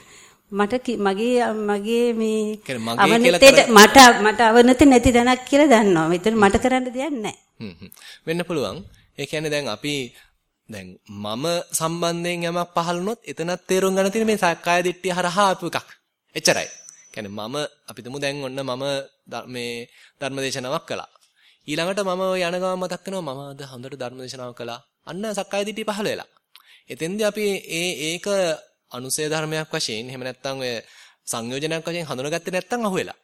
Speaker 8: මට මගේ මගේ මේ අවනතේට මට මට අවනත නැති දැනක් කියලා දන්නවා. මෙතන මට කරන්න දෙයක් නැහැ.
Speaker 1: වෙන්න පුළුවන්. ඒ කියන්නේ දැන් අපි දැන් මම සම්බන්ධයෙන් යමක් පහළුනොත් එතනත් තේරුම් ගන්න තියෙන මේ සක්කාය දිට්ඨිය හරහා ආපු එකක්. එච්චරයි. කියන්නේ මම අපි තුමු දැන් ඔන්න මම මේ ධර්මදේශනාවක් කළා. ඊළඟට මම යන ගමන් මතක් වෙනවා මම අද හොඳට ධර්මදේශනාවක් කළා. අන්න සක්කාය දිට්ඨිය පහළ වෙලා. එතෙන්දී අපි ඒ ඒක අනුසය ධර්මයක් වශයෙන් එහෙම නැත්නම් ඔය සංයෝජනයක් වශයෙන් හඳුනාගත්තේ නැත්නම් අහුවෙලා.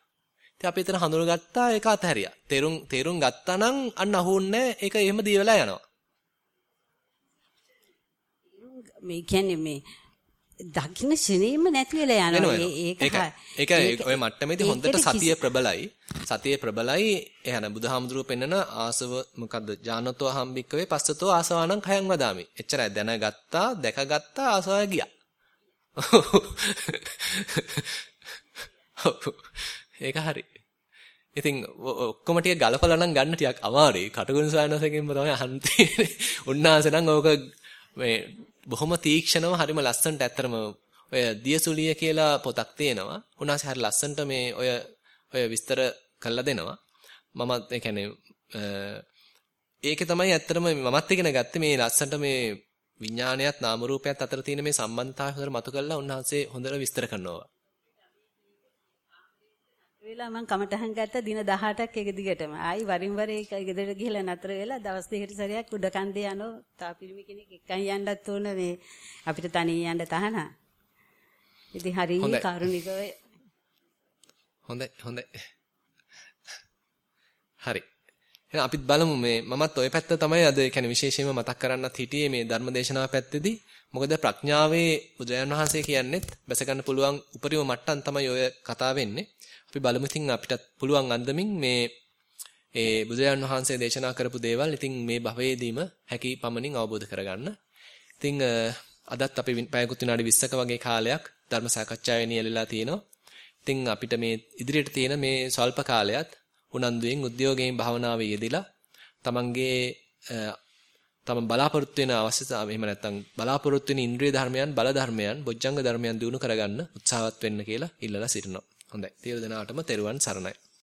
Speaker 1: ඉතින් අපි එතන හඳුනාගත්තා ඒක අතහැරියා. තේරුම් තේරුම් ගත්තා නම් අන්න අහුන්නේ ඒක එහෙම දී වෙලා යනවා.
Speaker 8: මේ කියන්නේ මේ දකින්න ශරීරෙම නැති වෙලා යනවා.
Speaker 1: ඒක ඒක ඔය මට්ටමේදී හොඳට සතිය ප්‍රබලයි. සතිය ප්‍රබලයි. එහන බුදුහාමුදුරුව පෙන්නන ආසව මොකද්ද? ඥානතෝ හම්බික්කවේ පස්සතෝ ආසවාණං khයං වදාමි. එච්චරයි දැනගත්තා, දැකගත්තා, ආසවාය ගියා. ඒක හරි. ඉතින් ඔක්කොම ටික ගලපලා නම් ගන්න ටිකක් අමාරුයි. කටුකුරු සායනසකින්ම තමයි අහන්න තියෙන්නේ. උන්නාසේ නම් ඕක මේ බොහොම තීක්ෂණව හරිම ලස්සනට ඇත්තරම ඔය දියසුලිය කියලා පොතක් තියෙනවා. උන්නාසේ හරි ලස්සනට මේ ඔය ඔය විස්තර කළා දෙනවා. මමත් ඒ කියන්නේ ඒකේ තමයි ඇත්තරම මමත් ඉගෙන ගත්තේ මේ ලස්සනට මේ විඥානයත් නාම රූපයත් අතර තියෙන මේ සම්බන්ධතාවය හොඳට මතු කරලා උන්වහන්සේ හොඳට විස්තර කරනවා.
Speaker 8: වෙලා මම කමටහන් ගත්ත දින 18ක් එක දිගටම. ආයි වරින් වර ඒක ගෙදර ගිහලා නතර වෙලා දවස් දෙකකට සැරයක් උඩ කන්දේ යනවා. තා පිරිමි කෙනෙක් එක්කන් යන්නත් ඕන මේ අපිට තනියෙන් යන්න තහන. ඉතින් හරි කරුණිකව
Speaker 1: හොඳයි හොඳයි. හරි. එහෙනම් අපිත් බලමු මේ මමත් ওই පැත්ත තමයි අද කියන්නේ විශේෂයෙන්ම මතක් කරන්නත් හිටියේ මේ ධර්මදේශනාව පැත්තේදී. මොකද ප්‍රඥාවේ බුදුරජාණන් වහන්සේ කියන්නේත් බැස ගන්න පුළුවන් උපරිම මට්ටම් තමයි ඔය කතා වෙන්නේ. අපි බලමු ඉතින් අපිටත් පුළුවන් අන්දමින් මේ ඒ බුදුරජාණන් වහන්සේ දේශනා කරපු දේවල් ඉතින් මේ භවයේදීම හැකි පමණින් අවබෝධ කරගන්න. ඉතින් අදත් අපි පැයකුත් විනාඩි 20ක වගේ කාලයක් ධර්ම සාකච්ඡාවේ නියැලලා තිනවා. ඉතින් අපිට මේ ඉදිරියට තියෙන මේ ස්වල්ප කාලයත් උනන්දුවෙන් උද්‍යෝගයෙන් භාවනාවේ යෙදিলা තමන්ගේ තම බලාපොරොත්තු වෙන අවශ්‍යතාව එහෙම නැත්නම් බලාපොරොත්තු වෙන ඉන්ද්‍රිය ධර්මයන් බල ධර්මයන් බොජ්ජංග ධර්මයන් දිනු කරගන්න උත්සාහවත් වෙන්න කියලා ඉල්ලලා සිටිනවා. හොඳයි. සියලු දෙනාටම තෙරුවන් සරණයි.